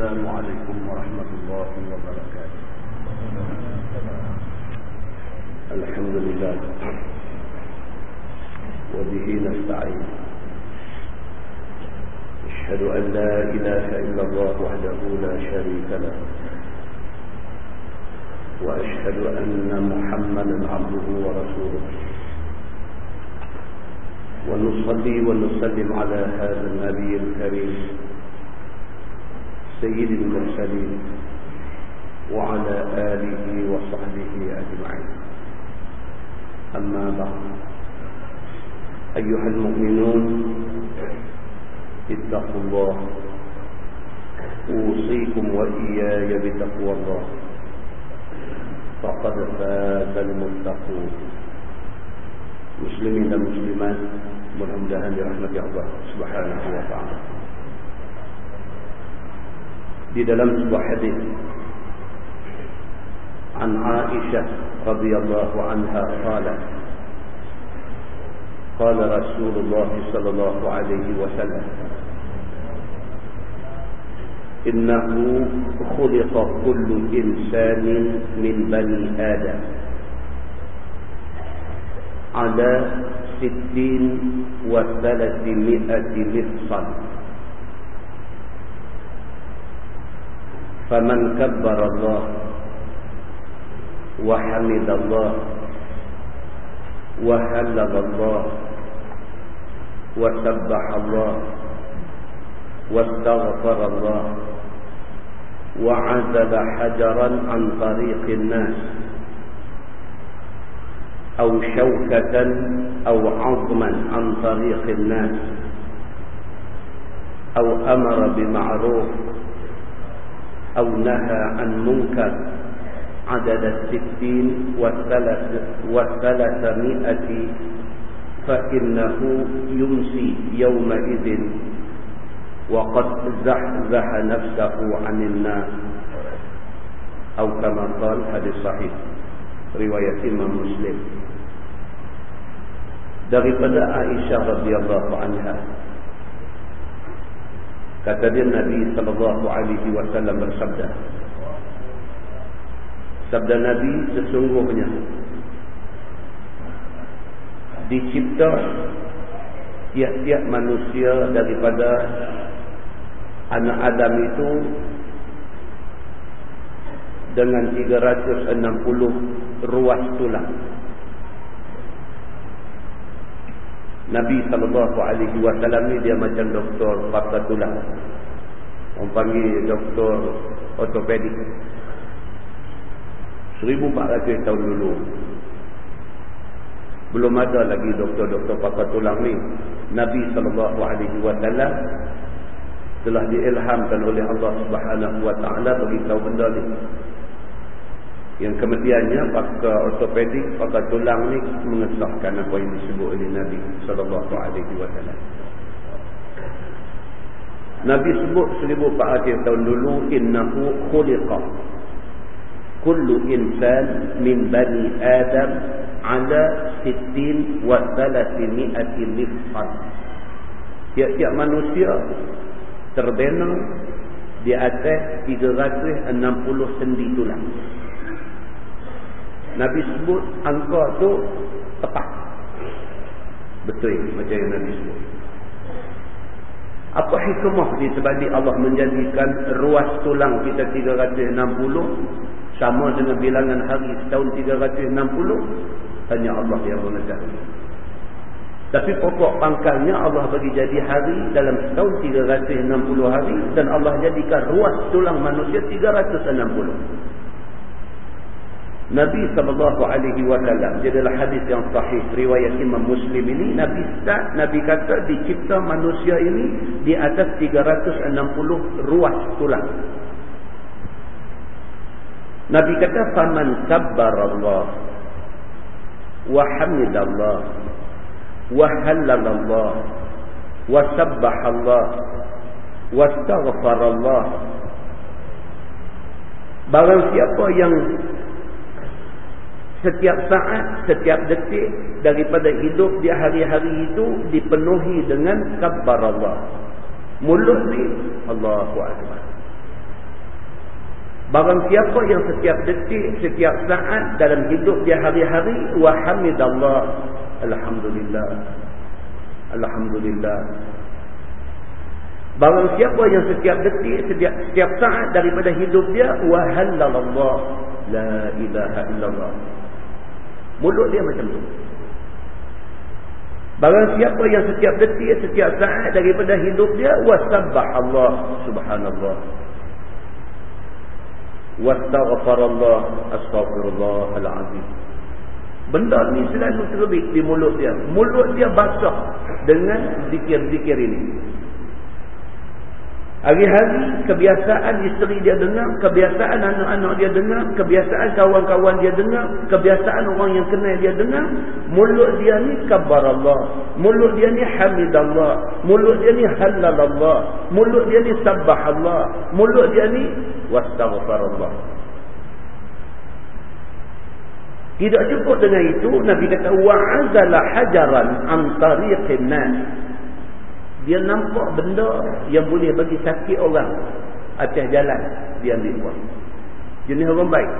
السلام عليكم ورحمة الله وبركاته. الحمد لله. وبه نستعين. أشهد أن لا إله إلا الله وحده لا شريك له. وأشهد أن محمدا عبده ورسوله. ونصلي ونسلم على هذا النبي الكريم. سيد المرسلين وعلى آله وصحبه أجمعين. أما بعد أيها المؤمنون اتقوا الله. أوصيكم وإياي بتقوى الله. فقد فاز المتقون. مسلمين المسلمات mudah-mudahan dirahmati Allah Subhanahu wa taala. di dalam sebuah hadis an Aisyah radhiyallahu anha qala qala Rasulullah sallallahu alaihi wasallam إنه خلق كل إنسان من بني آدم على ستين وثلاثمائة مفصل فمن كبر الله وحمد الله وهلل الله وسبح الله واستغفر الله وعزل حجرا عن طريق الناس أو شوكة أو عظما عن طريق الناس أو أمر بمعروف أو نهى عن منكر عدد الستين والثلاث والثلاثمائة فإنه يمسي يومئذ وقد زحزح نفسه عن النار أو كما قال حديث صحيح رواية إمام مسلم. daripada Aisyah radhiyallahu anha kata dia Nabi sallallahu alaihi wasallam bersabda sabda Nabi sesungguhnya dicipta tiap-tiap manusia daripada anak Adam itu dengan 360 ruas tulang Nabi wasallam ni dia macam doktor patah tulang. Orang panggil doktor ortopedik. 1400 tahun dulu. Belum ada lagi doktor-doktor patah tulang ni. Nabi wasallam telah diilhamkan oleh Allah Subhanahu wa taala bagi tahu benda ni yang kemudiannya pakar ortopedik, pakar tulang ni mengesahkan apa yang disebut oleh Nabi sallallahu alaihi wasallam. Nabi sebut 1400 tahun dulu innahu khuliqa kullu insan min bani adam ala 60 wa 300 mifhal. Tiap-tiap manusia terbina di atas 360 sendi tulang. Nabi sebut angka tu tepat. Betul macam yang Nabi sebut. Apa hikmah di sebalik Allah menjadikan ruas tulang kita 360 sama dengan bilangan hari setahun 360? Tanya Allah yang mengetahui. Tapi pokok pangkalnya Allah bagi jadi hari dalam setahun 360 hari dan Allah jadikan ruas tulang manusia 360. Nabi sallallahu alaihi wasallam hadis yang sahih riwayat Imam Muslim ini Nabi start Nabi kata dicipta manusia ini di atas 360 ruas tulang. Nabi kata faman kabbarallah wa hamidallah wa hallalallah wa sabbahallah wa astaghfarallah Barang siapa yang setiap saat, setiap detik daripada hidup di hari-hari itu dipenuhi dengan kabar Allah. Mulut ni Allahu Akbar. Barang siapa yang setiap detik, setiap saat dalam hidup dia hari-hari wa hamidallah. Alhamdulillah. Alhamdulillah. Barang siapa yang setiap detik, setiap, setiap saat daripada hidup dia wa halallah. La ilaha illallah. Mulut dia macam tu. Barang siapa yang setiap detik, setiap saat daripada hidup dia wa sabbah Allah subhanallah. Wastaghfarallah astaghfirullahalazim. Benda ni selalu terbit di mulut dia. Mulut dia basah dengan zikir-zikir ini Hari-hari kebiasaan isteri dia dengar, kebiasaan anak-anak dia dengar, kebiasaan kawan-kawan dia dengar, kebiasaan orang yang kenal dia dengar, mulut dia ni kabar Allah, mulut dia ni hamidallah, mulut dia ni halalallah, mulut dia ni sabbah Allah, mulut dia ni wastaghfarallah. Tidak cukup dengan itu, Nabi kata wa'azala hajaran an tariqin nas dia nampak benda yang boleh bagi sakit orang. Atas jalan dia ambil buat jenis orang baik.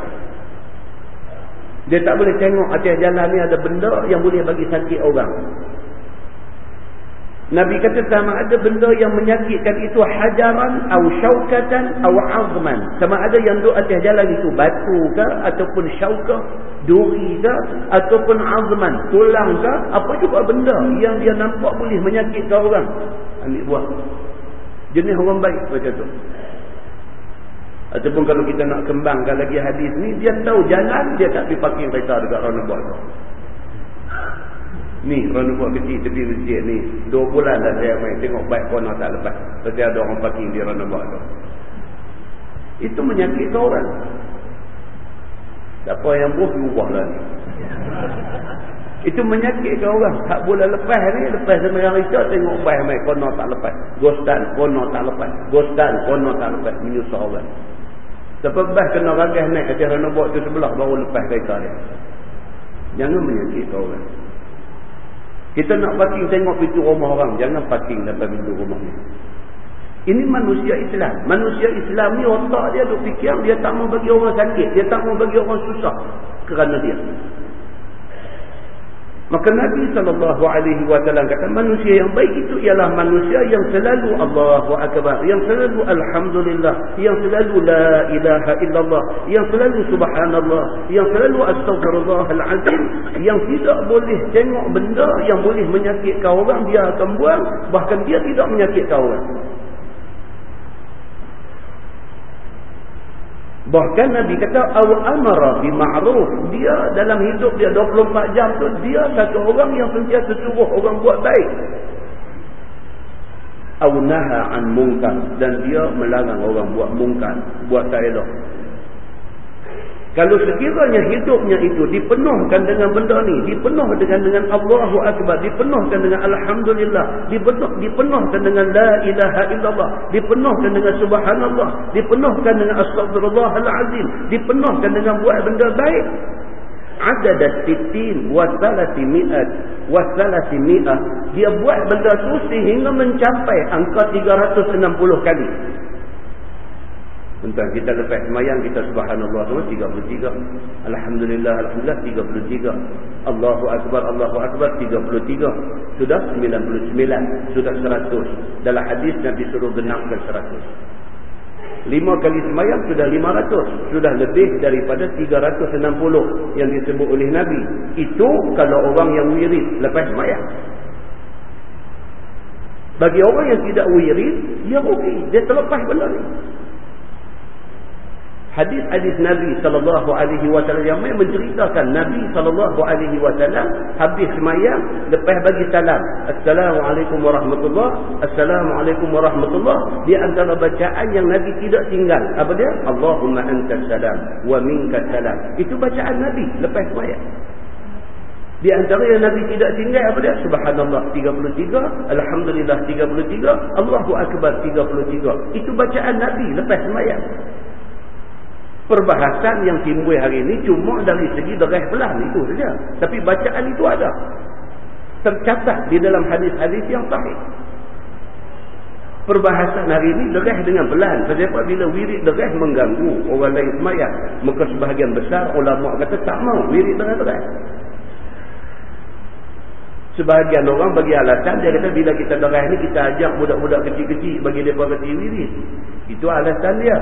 Dia tak boleh tengok atas jalan ni ada benda yang boleh bagi sakit orang Nabi kata sama ada benda yang menyakitkan itu hajaran atau syaukatan atau azman. Sama ada yang duduk atas jalan itu batu ke ataupun syaukah, duri ke ataupun azman, tulang ke, apa juga benda yang dia nampak boleh menyakitkan orang. Ambil buah. Jenis orang baik macam tu. Ataupun kalau kita nak kembangkan lagi hadis ni, dia tahu jalan, dia tak pergi parking kereta dekat roundabout tu. Ni orang buat kecil tepi masjid ni. Dua bulan dah saya main tengok baik kono tak lepas. Sebab ada orang parking di roundabout tu. Itu menyakitkan orang. Siapa yang buh berubah lah ni. Itu menyakitkan orang. Tak boleh lepas ni. Lepas semayang risau tengok baik main kono tak lepas. Ghostan kono tak lepas. Ghostan kono tak lepas. Menyusah orang. Sebab bah kena ragas naik atas roundabout tu sebelah baru lepas kereta dia. Jangan menyakitkan orang. Kita nak parking tengok pintu rumah orang. Jangan parking depan pintu rumah ni. Ini manusia Islam. Manusia Islam ni otak dia duk fikir dia tak mau bagi orang sakit. Dia tak mau bagi orang susah. Kerana dia. Maka Nabi SAW kata manusia yang baik itu ialah manusia yang selalu Allahu Akbar. Yang selalu Alhamdulillah. Yang selalu La ilaha illallah. Yang selalu Subhanallah. Yang selalu Astaghfirullahaladzim. Yang tidak boleh tengok benda yang boleh menyakitkan orang. Dia akan buang. Bahkan dia tidak menyakitkan orang. Bahkan Nabi kata aw amara bi ma'ruf. Dia dalam hidup dia 24 jam tu dia satu orang yang sentiasa suruh orang buat baik. Aw naha an munkar dan dia melarang orang buat mungkar, buat tak elok. Kalau sekiranya hidupnya itu dipenuhkan dengan benda ni, dipenuh dengan dengan Allahu Akbar, dipenuhkan dengan Alhamdulillah, dipenuh, dipenuhkan dengan La ilaha illallah, dipenuhkan dengan Subhanallah, dipenuhkan dengan Astagfirullahaladzim, dipenuhkan dengan buat benda baik, ada sittin wa salasi mi'at wa salasi mi'ah dia buat benda tu sehingga mencapai angka 360 kali Tentang kita lepas semayang kita subhanallah semua 33. Alhamdulillah alhamdulillah 33. Allahu akbar Allahu akbar 33. Sudah 99. Sudah 100. Dalam hadis Nabi suruh genapkan 100. Lima kali semayang sudah 500. Sudah lebih daripada 360 yang disebut oleh Nabi. Itu kalau orang yang wirid lepas semayang. Bagi orang yang tidak wirid, dia okey. Dia terlepas benda ni. Hadis-hadis Nabi sallallahu alaihi wasallam yang menceritakan Nabi sallallahu alaihi wasallam habis semayang lepas bagi salam. Assalamualaikum warahmatullahi Assalamualaikum warahmatullahi Di antara bacaan yang Nabi tidak tinggal. Apa dia? Allahumma antas salam wa minkas salam. Itu bacaan Nabi lepas semayang. Di antara yang Nabi tidak tinggal apa dia? Subhanallah 33, Alhamdulillah 33, Allahu Akbar 33. Itu bacaan Nabi lepas semayang perbahasan yang timbul hari ini cuma dari segi derah belah itu saja. Tapi bacaan itu ada. Tercatat di dalam hadis-hadis yang sahih. perbahasan hari ini derah dengan pelan. Sebab bila wirid derah mengganggu orang lain semayang. Maka sebahagian besar ulama kata tak mau wirid derah-derah. Sebahagian orang bagi alasan dia kata bila kita derah ni kita ajak budak-budak kecil-kecil bagi dia berhenti wirid. Itu alasan dia.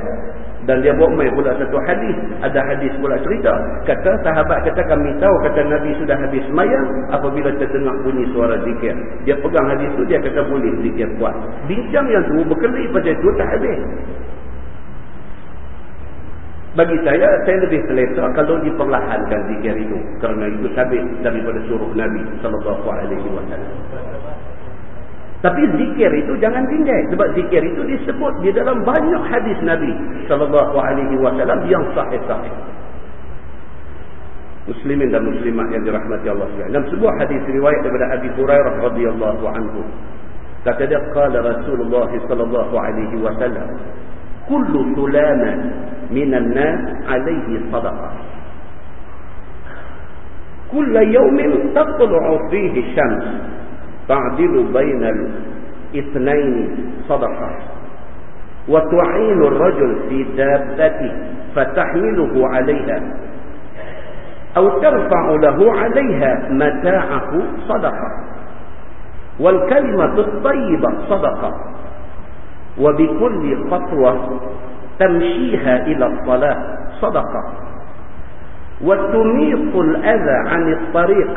Dan dia buat main pula satu hadis. Ada hadis pula cerita. Kata sahabat kata kami tahu kata Nabi sudah habis semayang. Apabila terdengar bunyi suara zikir. Dia pegang hadis tu dia kata boleh zikir kuat. Bincang yang tu berkelip pada itu tak habis. Bagi saya, saya lebih selesa kalau diperlahankan zikir itu. Kerana itu sabit daripada suruh Nabi SAW. Tapi zikir itu jangan tinggal. Sebab zikir itu disebut di dalam banyak hadis Nabi SAW yang sahih-sahih. Muslimin dan muslimat yang dirahmati Allah SWT. Dalam sebuah hadis riwayat daripada Abi Hurairah radhiyallahu anhu. Kata dia, Kala Rasulullah sallallahu alaihi wasallam. Kullu tulama minan nas alaihi sadaqah. Kulla yawmin tatlu'u fihi syams. تعدل بين الاثنين صدقة. وتعين الرجل في دابته فتحمله عليها أو ترفع له عليها متاعه صدقة. والكلمة الطيبة صدقة. وبكل خطوة تمشيها إلى الصلاة صدقة. وتميط الأذى عن الطريق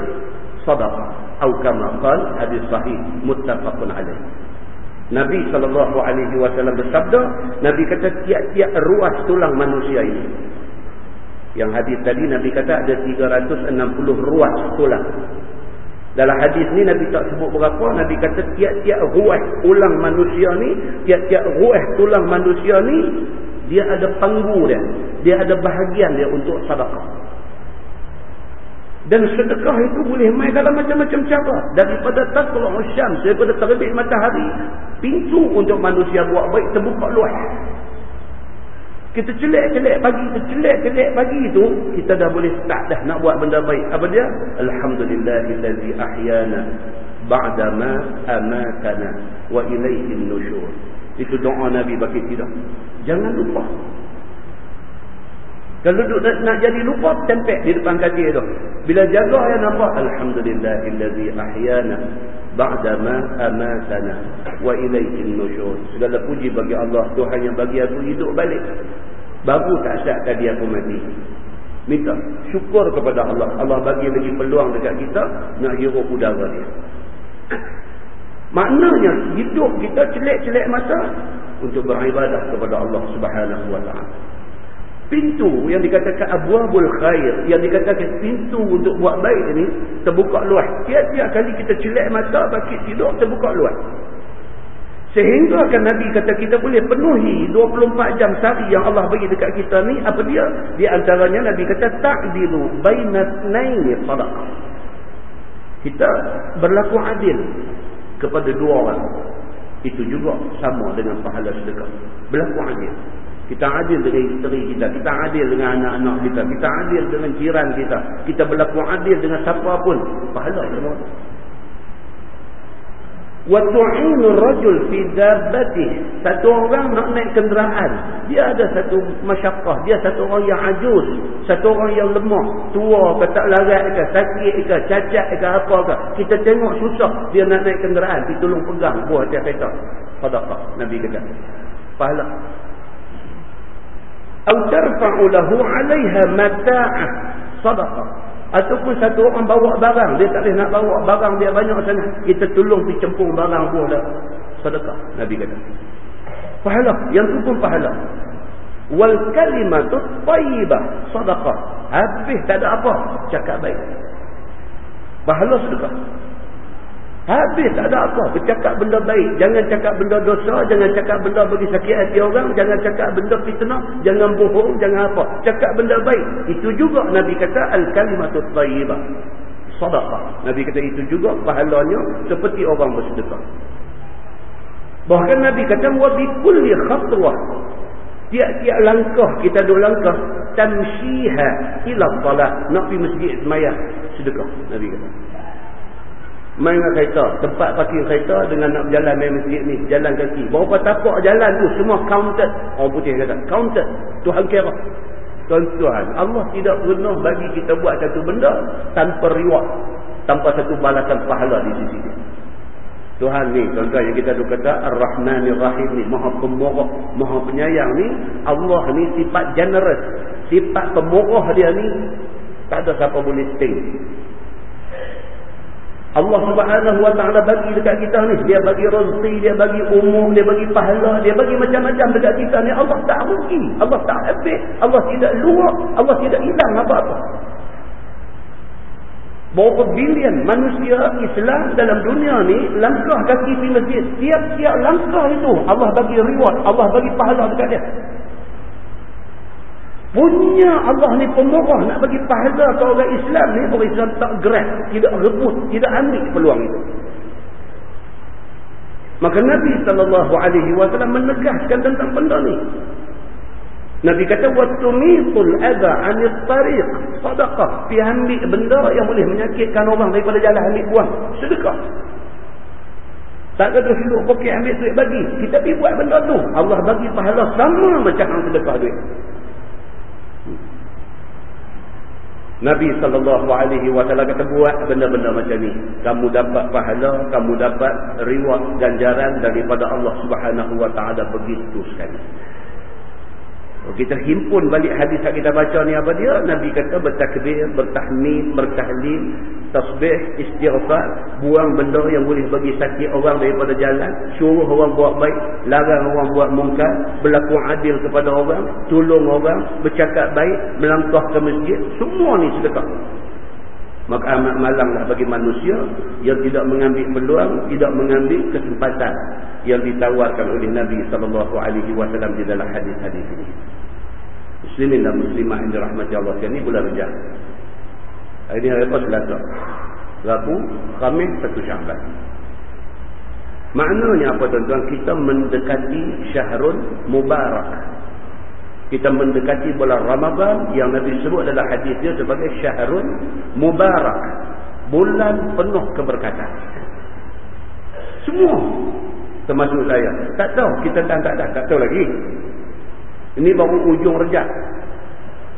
صدقة. Atau kama qal hadis sahih muttafaqun alaih. Nabi sallallahu alaihi wasallam bersabda Nabi kata tiap-tiap ruas tulang manusia ini. Yang hadis tadi Nabi kata ada 360 ruas tulang. Dalam hadis ni Nabi tak sebut berapa Nabi kata tiap-tiap ruas tulang manusia ni tiap-tiap ruas tulang manusia ni dia ada panggu dia dia ada bahagian dia untuk sedekah dan sedekah itu boleh main dalam macam-macam cara. Daripada taqlu syams, daripada terbit matahari, pintu untuk manusia buat baik terbuka luas. Kita celek-celek pagi, kita celek-celek pagi itu, kita dah boleh start dah nak buat benda baik. Apa dia? Alhamdulillahillazi ahyana ba'da ma amatana wa ilaihi nusyur. Itu doa Nabi bagi kita. Jangan lupa kalau duduk nak, nak jadi lupa, tempek di depan kaki itu. Bila jaga yang nampak, Alhamdulillahillazi ahyana ba'dama amatana wa ilaihin nusyur. Segala puji bagi Allah, Tuhan yang bagi aku hidup balik. Baru tak syak tadi aku mati. Minta syukur kepada Allah. Allah bagi lagi peluang dekat kita, nak hirup udara dia. Maknanya, hidup kita celik-celik masa untuk beribadah kepada Allah subhanahu wa ta'ala pintu yang dikatakan abwabul khair yang dikatakan pintu untuk buat baik ini terbuka luas. Tiap-tiap kali kita celak mata bagi tidur terbuka luas. Sehingga kan Nabi kata kita boleh penuhi 24 jam sehari yang Allah bagi dekat kita ni apa dia? Di antaranya Nabi kata ta'dilu bainatnaini sadaqah kita berlaku adil kepada dua orang. Itu juga sama dengan pahala sedekah. Berlaku adil kita adil dengan isteri kita. Kita adil dengan anak-anak kita. Kita adil dengan jiran kita. Kita berlaku adil dengan siapa pun. Pahala semua. وَتُعِينُ الرَّجُلْ فِي دَابَّتِهِ Satu orang nak naik kenderaan. Dia ada satu masyarakat. Dia satu orang yang ajus. Satu orang yang lemah. Tua ke tak larat ke. Sakit ke. Cacat ke apa ke. Kita tengok susah. Dia nak naik kenderaan. Dia tolong pegang buah tiap kereta. Sadaqah. Nabi kata. Pahala atau tarfa'u lahu 'alayha mata'ah sadaqah. Ataupun satu orang bawa barang. Dia tak boleh nak bawa barang dia banyak sana kita tolong pergi cempung barang buah dah. Sedekah nabi kata. Pahala. Yang tu pun pahala. Wal kalimatu thayyibah sadaqah. Habis tak ada apa. Cakap baik. Pahala sedekah Habis tak ada apa. Bercakap benda baik. Jangan cakap benda dosa. Jangan cakap benda bagi sakit hati orang. Jangan cakap benda fitnah. Jangan bohong. Jangan apa. Cakap benda baik. Itu juga Nabi kata Al-Kalimatut Tayyibah. Sadaqah. Nabi kata itu juga pahalanya seperti orang bersedekah. Bahkan Nabi kata wabikulli khatwah. Tiap-tiap langkah kita dua langkah. Tamsyiha ila salat. Nak pergi masjid semayah. Sedekah. Nabi kata. Main dengan kereta. Tempat parking kereta dengan nak berjalan main masjid ni. Jalan kaki. Berapa tapak jalan tu semua counted. Orang putih kata. Counted. Tuhan kira. Tuan-tuan. Allah tidak pernah bagi kita buat satu benda tanpa riwak. Tanpa satu balasan pahala di sisi dia. Tuhan ni tuan-tuan yang kita kata Ar-Rahmanir Rahim ni Maha Pemurah, Maha Penyayang ni Allah ni sifat generous. Sifat pemurah dia ni tak ada siapa boleh sting. Allah Subhanahu Wa Taala bagi dekat kita ni, dia bagi rezeki, dia bagi umur, dia bagi pahala, dia bagi macam-macam dekat kita ni. Allah tak rugi, Allah tak habis, Allah tidak luar, Allah tidak hilang apa-apa. Berapa bilion manusia Islam dalam dunia ni langkah kaki di masjid. Tiap-tiap langkah itu Allah bagi reward, Allah bagi pahala dekat dia. Punya Allah ni pemurah nak bagi pahala ke orang Islam ni, orang Islam tak gerak, tidak rebut, tidak ambil peluang itu. Maka Nabi SAW menegaskan tentang benda ni. Nabi kata watumitul adha 'anil tariq sadaqah. Pi ambil benda yang boleh menyakitkan orang daripada jalan ambil buang, sedekah. Tak kata hidup pokok ambil duit bagi. Kita pergi buat benda tu. Allah bagi pahala sama macam hang sedekah duit. Nabi SAW kata buat benda-benda macam ni. Kamu dapat pahala, kamu dapat reward ganjaran daripada Allah Subhanahu Wa Taala begitu sekali. Kita himpun balik hadis yang kita baca ni apa dia? Nabi kata bertakbir, bertahmid, bertahlil, tasbih, istighfar, buang benda yang boleh bagi sakit orang daripada jalan, suruh orang buat baik, larang orang buat mungkar, berlaku adil kepada orang, tolong orang, bercakap baik, melangkah ke masjid, semua ni sedekah. Maka amat malanglah bagi manusia yang tidak mengambil peluang, tidak mengambil kesempatan yang ditawarkan oleh Nabi wasallam di dalam hadis-hadis ini. Muslimin dan muslimah yang dirahmati Allah sekalian ini bulan Rejab. Hari ini hari apa Selasa? Rabu, Khamis, satu Syaban. Maknanya apa tuan-tuan? Kita mendekati Syahrul Mubarak. Kita mendekati bulan Ramadhan yang Nabi sebut dalam hadis dia sebagai Syahrul Mubarak. Bulan penuh keberkatan. Semua termasuk saya. Tak tahu, kita tak tak, tak tahu lagi. Ini baru ujung rejab.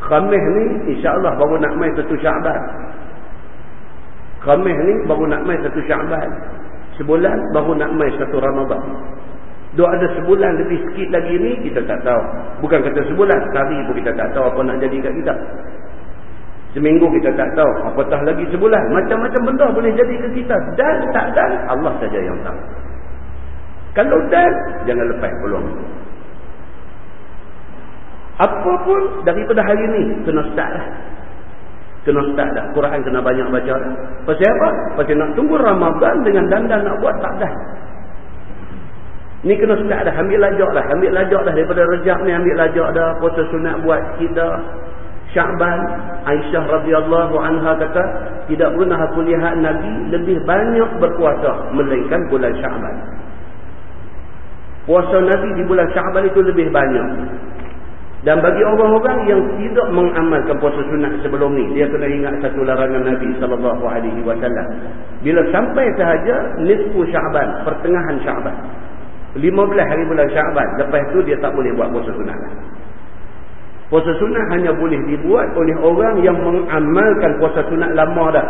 Khamis ni insya-Allah baru nak mai satu Syaban. Khamis ni baru nak mai satu Syaban. Sebulan baru nak mai satu Ramadan. Dua ada sebulan lebih sikit lagi ni kita tak tahu. Bukan kata sebulan, hari pun kita tak tahu apa nak jadi kat kita. Seminggu kita tak tahu, apatah lagi sebulan. Macam-macam benda boleh jadi ke kita. Dan tak dan Allah saja yang tahu. Kalau dan, jangan lepas peluang. Apapun daripada hari ini, kena start lah. Kena start dah. Quran kena banyak baca dah. Pasal apa? Pasal nak tunggu Ramadan dengan dandan nak buat tak dah. Ni kena start dah. Ambil lajak dah. Ambil lajak dah daripada rejak ni. Ambil lajak dah. Puasa sunat buat kita. Syakban. Aisyah radhiyallahu anha kata. Tidak pernah aku lihat Nabi lebih banyak berpuasa. Melainkan bulan Syakban. Puasa Nabi di bulan Syaban itu lebih banyak. Dan bagi orang-orang yang tidak mengamalkan puasa sunat sebelum ni, dia kena ingat satu larangan Nabi sallallahu alaihi wasallam. Bila sampai sahaja nisfu Syaban, pertengahan Syaban. 15 hari bulan Syaban, lepas tu dia tak boleh buat puasa sunat lah. Puasa sunat hanya boleh dibuat oleh orang yang mengamalkan puasa sunat lama dah.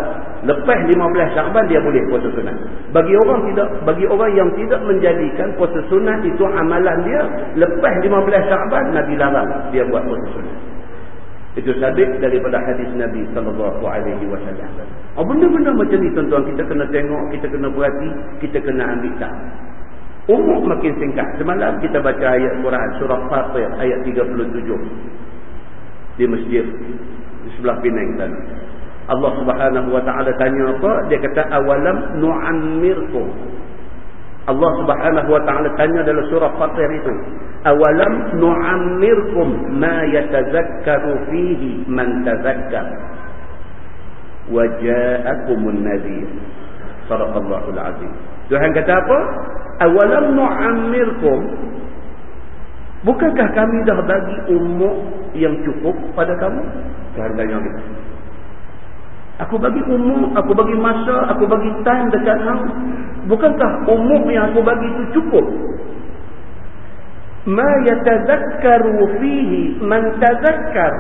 Lepas 15 Syaban dia boleh puasa sunat. Bagi orang tidak bagi orang yang tidak menjadikan puasa sunat itu amalan dia, lepas 15 Syaban Nabi larang dia buat puasa sunat. Itu sabit daripada hadis Nabi sallallahu alaihi wasallam. Oh benda-benda macam ni tuan-tuan kita kena tengok, kita kena perhati, kita kena ambil tahu. Umur makin singkat. Semalam kita baca ayat Quran surah Fatir ayat 37 di masjid di sebelah Penang tadi. Allah Subhanahu wa taala tanya apa? Dia kata awalam nu'ammirkum. Allah Subhanahu wa taala tanya dalam surah Fatir itu, awalam nu'ammirkum ma yatazakkaru fihi man tazakkar wa ja'akumun nadhir. Sadaqallahul azim. Tuhan kata apa? Awalam nu'ammirkum Bukankah kami dah bagi umur yang cukup pada kamu? Tuhan tanya kita. Aku bagi umur, aku bagi masa, aku bagi time dekat kau. Bukankah umur yang aku bagi itu cukup? Ma yatazakkaru fihi man tazakkar.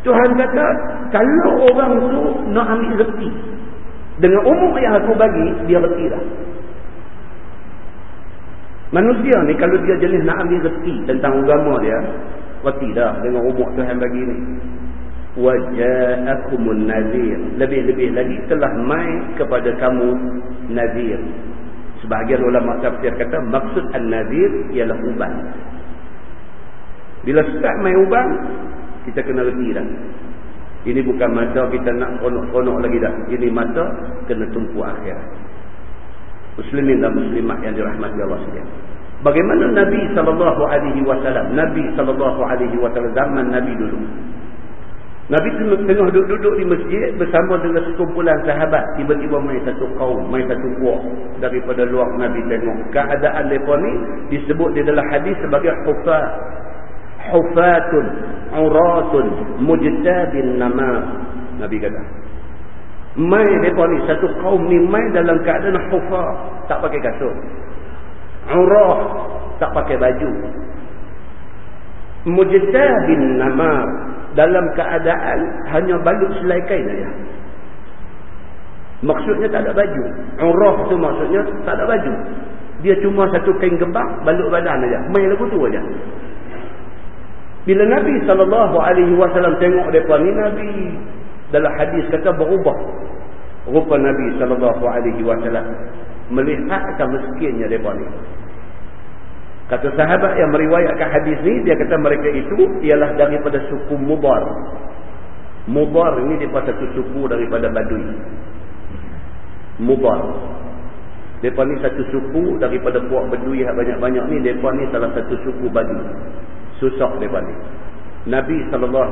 Tuhan kata, kalau orang tu nak ambil reti dengan umur yang aku bagi, dia reti dah. Manusia ni kalau dia jenis nak ambil reti tentang agama dia, reti dah dengan umur Tuhan bagi ni. Waja'akumun nazir. Lebih-lebih lagi telah mai kepada kamu nazir. Sebahagian ulama tafsir kata maksud an-nazir ialah uban. Bila start mai uban kita kena reti dah. Ini bukan masa kita nak konok-konok lagi dah. Ini masa kena tumpu akhir muslimin dan muslimat yang dirahmati Allah sekalian bagaimana Nabi sallallahu alaihi wasallam Nabi sallallahu alaihi wasallam zaman Nabi dulu Nabi tengah duduk-duduk di masjid bersama dengan sekumpulan sahabat. Tiba-tiba main satu kaum, main satu kuah daripada luar Nabi tengok. Keadaan mereka ni disebut di dalam hadis sebagai hufat. Hufatun, uratun, mujtabin nama. Nabi kata. Main mereka ni, satu kaum ni main dalam keadaan hufat. Tak pakai kasut. Urah, tak pakai baju. Mujtabin nama dalam keadaan hanya balut selai kain saja. Maksudnya tak ada baju. Urah tu maksudnya tak ada baju. Dia cuma satu kain gebak balut badan saja. Main lagu tu saja. Bila Nabi SAW tengok mereka ni, Nabi dalam hadis kata berubah. Rupa Nabi SAW melihatkan miskinnya mereka ni. Kata sahabat yang meriwayatkan hadis ni, dia kata mereka itu ialah daripada suku Mubar. Mubar ini dia satu suku daripada Badui. Mubar. Mereka ni satu suku daripada puak Badui yang banyak-banyak ni, mereka ni salah satu suku Badui. Susah mereka ni. Nabi SAW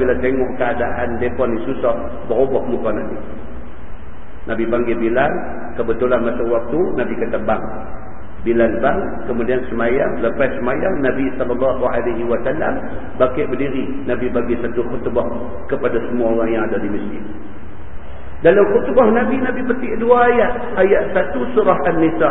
bila tengok keadaan mereka ni susah, berubah muka Nabi. Nabi panggil Bilal, kebetulan masa waktu, Nabi kata bang. Bilal bang kemudian semayang lepas semayang Nabi sallallahu alaihi wasallam berdiri Nabi bagi satu khutbah kepada semua orang yang ada di masjid dalam khutbah Nabi Nabi petik dua ayat ayat satu surah An-Nisa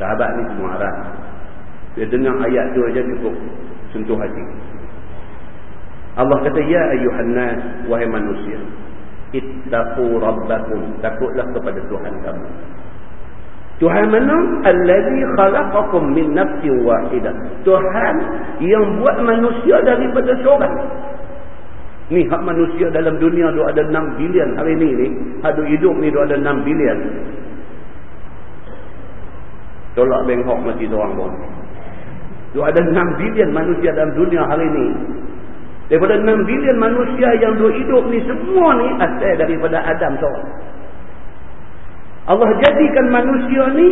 Sahabat ni semua arah. Dia dengar ayat tu aja cukup sentuh hati. Allah kata, Ya ayuhan nas, wahai manusia ittaqu rabbakum. Takutlah kepada Tuhan kamu. Tuhan mana? Allazi khalaqakum min nafsin wahidah. Tuhan yang buat manusia daripada seorang. Ni hak manusia dalam dunia tu ada 6 bilion. Hari ni ni ada hidup ni tu ada 6 bilion tolak bengkok mati orang pun tu ada 6 bilion manusia dalam dunia hari ni Daripada 6 bilion manusia yang hidup ni semua ni asal daripada Adam seorang. Allah jadikan manusia ni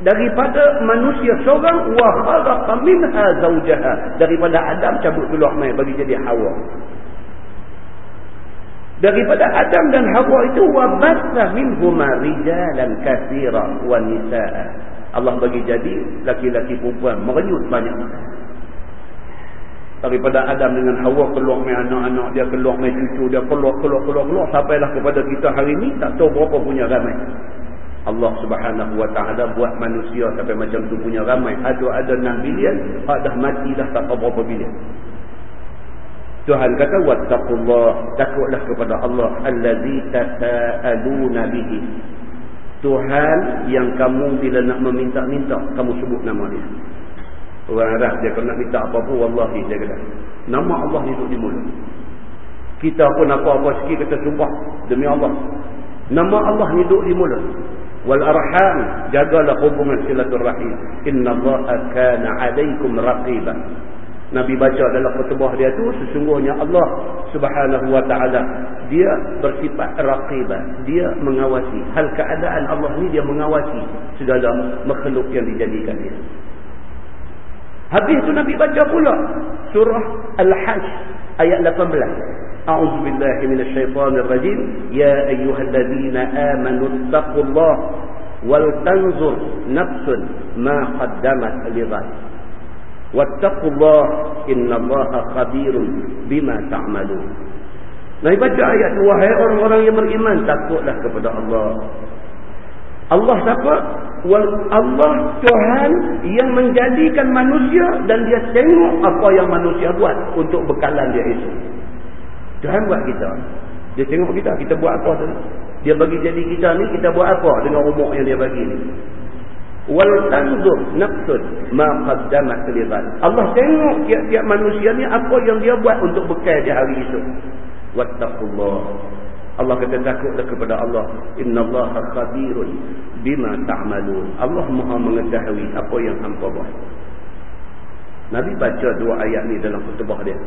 daripada manusia seorang wa khalaqa minha zawjaha daripada Adam cabut keluar mai bagi jadi Hawa. Daripada Adam dan Hawa itu wa bassa minhuma rijalan katsira wa nisaa. Allah bagi jadi laki-laki perempuan. Merenyut banyak. Daripada Adam dengan Hawa keluar mai anak-anak dia keluar mai cucu dia keluar keluar keluar keluar sampailah kepada kita hari ini tak tahu berapa punya ramai. Allah subhanahu wa ta'ala buat manusia sampai macam tu punya ramai. Ada ada 6 bilion dah mati dah tak tahu berapa bilion. Tuhan kata wattaqullah. Takutlah kepada Allah allazi tasaaluna bihi Tuhan yang kamu bila nak meminta-minta kamu sebut nama dia Orang Arab dia kalau nak minta apa-apa wallahi dia kata. Nama Allah hidup di mulut. Kita pun apa-apa sikit kata sumpah demi Allah. Nama Allah hidup di mulut. Wal arham jagalah hubungan silaturahim. Inna Allah kana 'alaikum raqiba. Nabi baca dalam khutbah dia tu sesungguhnya Allah Subhanahu wa taala dia bersifat raqibah. Dia mengawasi. Hal keadaan Allah ni dia mengawasi segala makhluk yang dijadikan dia. Habis tu Nabi baca pula surah al-hajj ayat 18 A'udzu billahi minasyaitonir rajim ya ayyuhalladzina amanu taqullaha wal tanzur nafsun ma qaddamat lighad wattaqullah innallaha khabirun bima ta'malun Nabi baca ayat wahai orang-orang yang beriman takutlah kepada Allah Allah siapa? Allah Tuhan yang menjadikan manusia dan dia tengok apa yang manusia buat untuk bekalan dia itu. Tuhan buat kita. Dia tengok kita, kita buat apa tu? Dia bagi jadi kita ni, kita buat apa dengan umur yang dia bagi ni? Wal tanzur nafsun ma qaddamat lighad Allah tengok tiap-tiap manusia ni apa yang dia buat untuk bekal di hari itu. Wattaqullah. Allah kata takutlah kepada Allah. Innallaha khabirun bima ta'malun. Allah Maha mengetahui apa yang hangpa buat. Nabi baca dua ayat ni dalam khutbah dia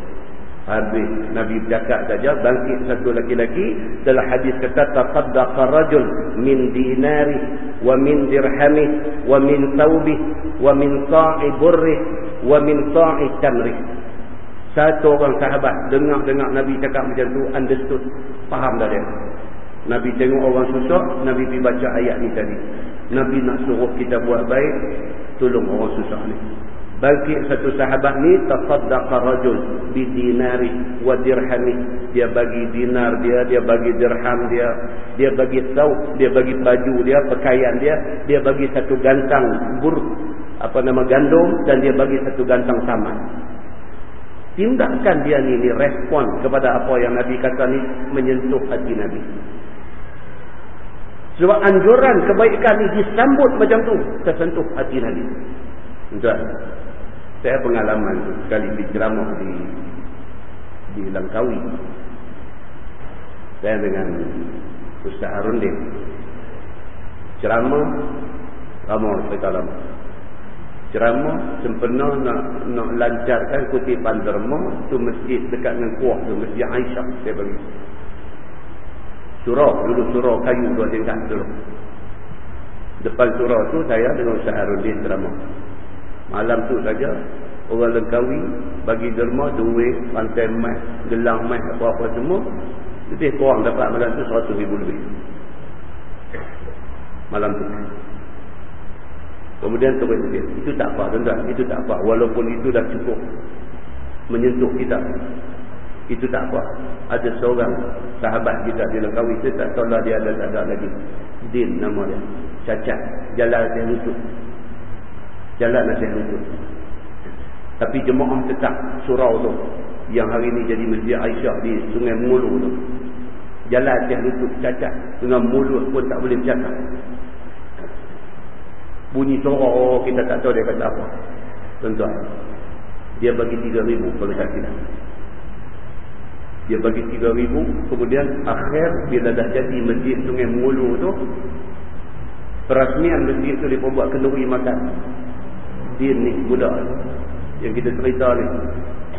Habis Nabi bercakap saja bangkit satu laki-laki dalam hadis kata taqaddaqa rajul min dinari wa min dirhami wa min thawbi wa min sa'i burri wa min sa'i tamri. Satu orang sahabat dengar-dengar Nabi cakap macam tu understood faham dah dia. Nabi tengok orang susah, Nabi pergi baca ayat ni tadi. Nabi nak suruh kita buat baik, tolong orang susah ni. Bangkit satu sahabat ni tasaddaqa rajul bi dinari wa dirhami. Dia bagi dinar dia, dia bagi dirham dia, dia bagi sauk, dia bagi baju dia, pakaian dia, dia bagi satu gantang bur apa nama gandum dan dia bagi satu gantang saman. Tindakan dia ni ni respon kepada apa yang Nabi kata ni menyentuh hati Nabi. Sebab anjuran kebaikan ni disambut macam tu tersentuh hati Nabi. Tuan, saya pengalaman sekali di ceramah di di Langkawi. Saya dengan Ustaz Harundin. Ceramah ramah cerita lama. Ceramah sempena nak nak lancarkan kutipan derma tu masjid dekat dengan kuah tu masjid Aisyah saya bagi. Surau dulu surau kayu dua tingkat dulu. Depan surau tu saya dengan Ustaz Harundin ceramah. Malam tu saja orang lengkawi bagi derma duit, pantai emas, gelang emas apa-apa semua. Lebih kurang dapat malam tu 100 ribu lebih. Malam tu. Kemudian terus dia. Itu tak apa tuan-tuan. Itu tak apa. Walaupun itu dah cukup menyentuh kita. Itu tak apa. Ada seorang sahabat kita di Lengkawi. Saya tak tahu lah dia ada tak ada lagi. Din nama dia. Cacat. Jalan saya lutut. Jalan nasihat lutut. Tapi jemaah tetap surau tu. Yang hari ni jadi masjid Aisyah di sungai Mulu tu. Jalan nasihat lutut cacat. Dengan mulut pun tak boleh bercakap. Bunyi suara oh, kita tak tahu dia kata apa. Tuan-tuan. Dia bagi 3,000 kalau tak silap. Dia bagi 3,000. Kemudian akhir bila dah jadi masjid sungai Mulu tu. Perasmian masjid tu dia buat kenduri makan din ni budak yang kita cerita ni.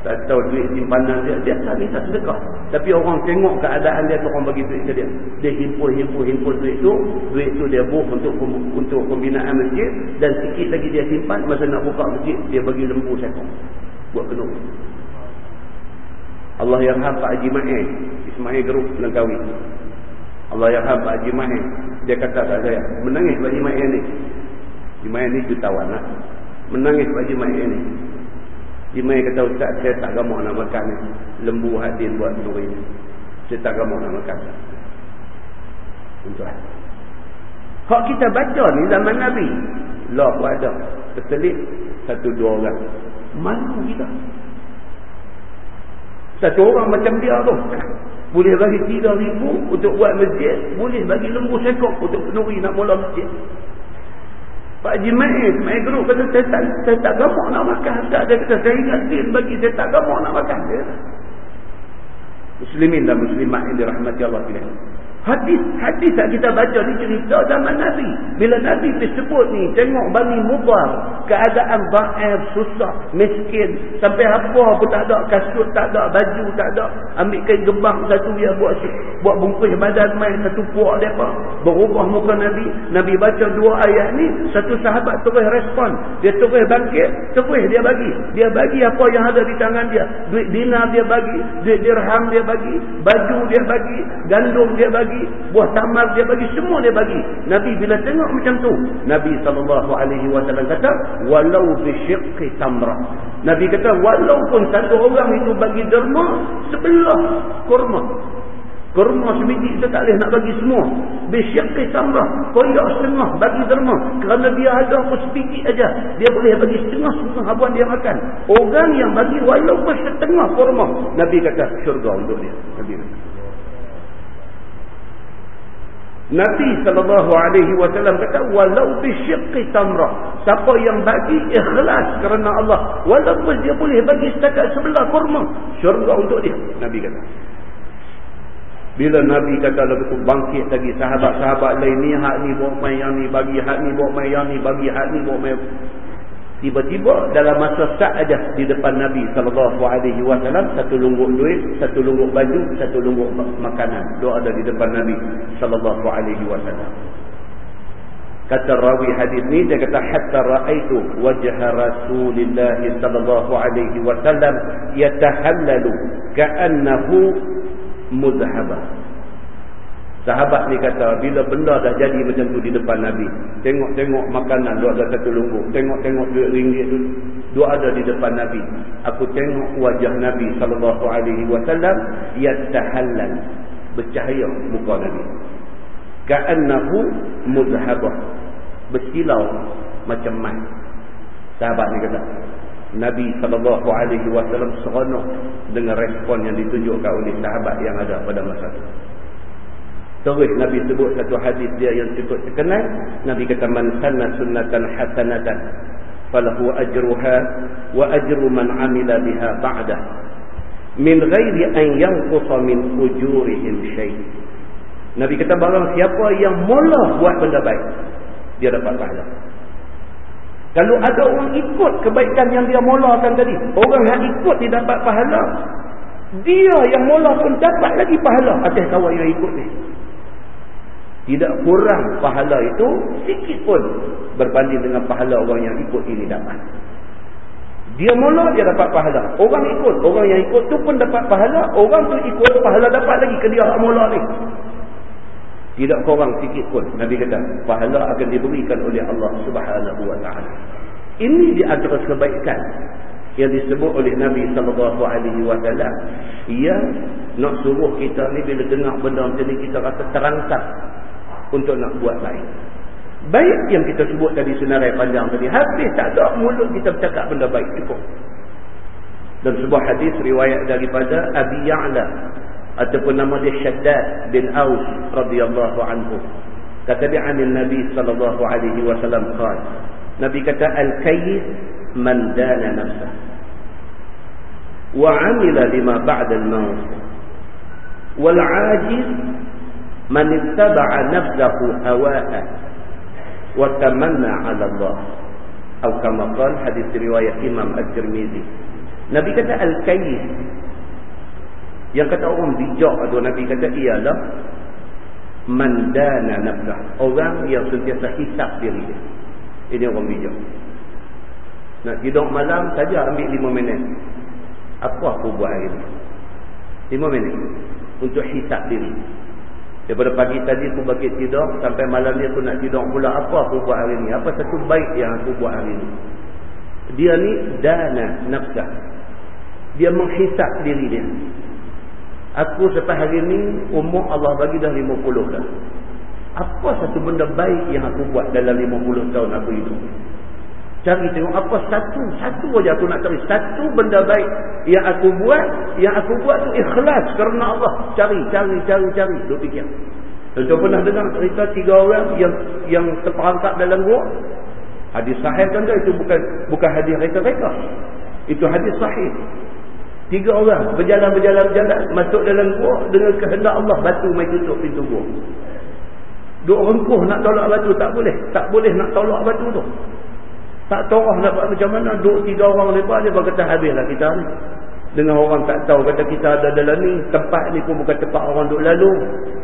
Tak tahu duit simpanan dia. Dia tak minta sedekah. Tapi orang tengok keadaan dia tu orang bagi duit ke dia. Dia himpun himpun himpun duit tu. Duit tu dia buh untuk untuk pembinaan masjid. Dan sikit lagi dia simpan masa nak buka masjid dia bagi lembu sekong buat penuh. Allah yang ham Pak Haji Ma'in Ismail Geruk Langkawi. Allah yang ham Pak Haji Ma'in dia kata kat saya menangis Pak Haji Ma'in ni? Haji Ma'in ni jutawan lah menangis bagi mai ini. Imai kata ustaz saya tak gamak nak makan. Lembu hadin buat nuri. Saya tak gamak nak makan. Tuan. Hak kita baca ni zaman Nabi. Lah pun ada. Terselit satu dua orang. Malu kita. Satu orang macam dia tu. Boleh bagi tiga ribu untuk buat masjid. Boleh bagi lembu sekok untuk penuri nak mula masjid. Pak Haji Ma'id, Ma'id Guru kata, saya tak, saya tak gamak nak makan. Tak, dia kata, saya ingat din bagi, saya tak gamak nak makan. Dia. Muslimin dan muslimat yang dirahmati Allah pilih. Hadis hadis tak kita baca ni cerita zaman Nabi. Bila Nabi disebut ni tengok Bani Mudar keadaan dhaif, susah, miskin, sampai apa pun tak ada, kasut tak ada, baju tak ada, ambil kain gebang satu dia buat buat bungkus badan main satu puak depa. Berubah muka Nabi, Nabi baca dua ayat ni, satu sahabat terus respon. Dia terus bangkit, terus dia bagi. Dia bagi apa yang ada di tangan dia. Duit dinar dia bagi, duit dirham dia bagi, baju dia bagi, gandum dia bagi bagi, buah tamar dia bagi, semua dia bagi. Nabi bila tengok macam tu, Nabi SAW kata, walau bisyiqi tamrah. Nabi kata, walaupun satu orang itu bagi derma, sebelah kurma. Kurma sebiji kita tak boleh nak bagi semua. Bisyiqi tamrah. Koyak setengah bagi derma. Kerana dia ada apa sedikit aja, Dia boleh bagi setengah-setengah habuan dia makan. Orang yang bagi walaupun setengah kurma. Nabi kata, syurga untuk dia. Nabi kata. Nabi SAW kata walau bisyiqqi tamrah. Siapa yang bagi ikhlas kerana Allah walaupun dia boleh bagi setakat sebelah kurma syurga untuk dia Nabi kata. Bila Nabi kata lagu tu bangkit lagi sahabat-sahabat lain ni hak ni buat main yang ni bagi hak ni buat main yang ni bagi hak ni buat main Tiba-tiba dalam masa sat aja di depan Nabi wasallam satu lungguk duit, satu lungguk baju, satu lungguk makanan. Doa ada di depan Nabi wasallam. Kata rawi hadis ni dia kata hatta raaitu sallallahu alaihi wasallam yatahallalu ka'annahu mudhhabah. Sahabat ni kata, bila benda dah jadi macam tu di depan Nabi. Tengok-tengok makanan, dua ada satu lungguk. Tengok-tengok duit ringgit tu, dua ada di depan Nabi. Aku tengok wajah Nabi SAW, yattahallal. Bercahaya muka Nabi. Ka'annahu muzhabah. Bersilau macam mat. Sahabat ni kata. Nabi SAW seronok dengan respon yang ditunjukkan oleh sahabat yang ada pada masa itu. Terus Nabi sebut satu hadis dia yang cukup terkenal. Nabi kata man sanna sunnatan hasanatan falahu ajruha wa ajru man amila biha ba'dah min ghairi an yanqusa min ujurihim syai. Nabi kata barang siapa yang mula buat benda baik dia dapat pahala. Kalau ada orang ikut kebaikan yang dia mulakan tadi, orang yang ikut dia dapat pahala. Dia yang mula pun dapat lagi pahala atas kawan yang ikut ni. Tidak kurang pahala itu sikit pun berbanding dengan pahala orang yang ikut ini dapat. Dia mula dia dapat pahala. Orang ikut, orang yang ikut tu pun dapat pahala. Orang tu ikut pahala dapat lagi ke dia mula ni. Tidak kurang sikit pun Nabi kata pahala akan diberikan oleh Allah Subhanahu wa taala. Ini di antara kebaikan yang disebut oleh Nabi sallallahu alaihi wasallam. Ia nak suruh kita ni bila dengar benda macam ni kita rasa terangkat untuk nak buat baik. Baik yang kita sebut tadi senarai panjang tadi. Habis tak ada mulut kita bercakap benda baik cukup. Dan sebuah hadis riwayat daripada Abi Ya'la ataupun nama dia Shaddad bin Aus radhiyallahu anhu. Kata dia anil Nabi sallallahu alaihi wasallam qala Nabi kata al-kayyis man dana nafsah wa 'amila lima ba'da al-maut wal 'ajiz man ittaba'a nafsahu hawa'a wa tamanna 'ala Allah. Atau kama qala hadis riwayat Imam At-Tirmizi. Nabi kata al-kayyis. Yang kata orang bijak atau Nabi kata ialah mandana nafsah orang yang sentiasa hisap diri dia. Ini orang bijak. Nak tidur malam saja ambil 5 minit. Apa aku buat hari ni? 5 minit untuk hisap diri Daripada pagi tadi aku bagi tidur sampai malam ni aku nak tidur pula apa aku buat hari ni? Apa satu baik yang aku buat hari ni? Dia ni dana nafsah. Dia menghisap diri dia. Aku sampai hari ni umur Allah bagi dah 50 dah. Apa satu benda baik yang aku buat dalam 50 tahun aku hidup? Cari tengok apa satu, satu aja aku nak cari. Satu benda baik yang aku buat, yang aku buat tu ikhlas kerana Allah. Cari, cari, cari, cari. Duk fikir. Tentu pernah dengar cerita tiga orang yang yang terperangkap dalam gua. Hadis sahih kan itu bukan bukan hadis mereka-mereka. Itu hadis sahih. Tiga orang berjalan-berjalan-berjalan masuk dalam gua dengan kehendak Allah batu mai tutup pintu gua. Duk rengkuh nak tolak batu tak boleh. Tak boleh nak tolak batu tu. Tak tahu nak buat macam mana. Duk tiga orang lepas dia berkata habislah kita ni. Dengan orang tak tahu kata kita ada dalam ni. Tempat ni pun bukan tempat orang duk lalu.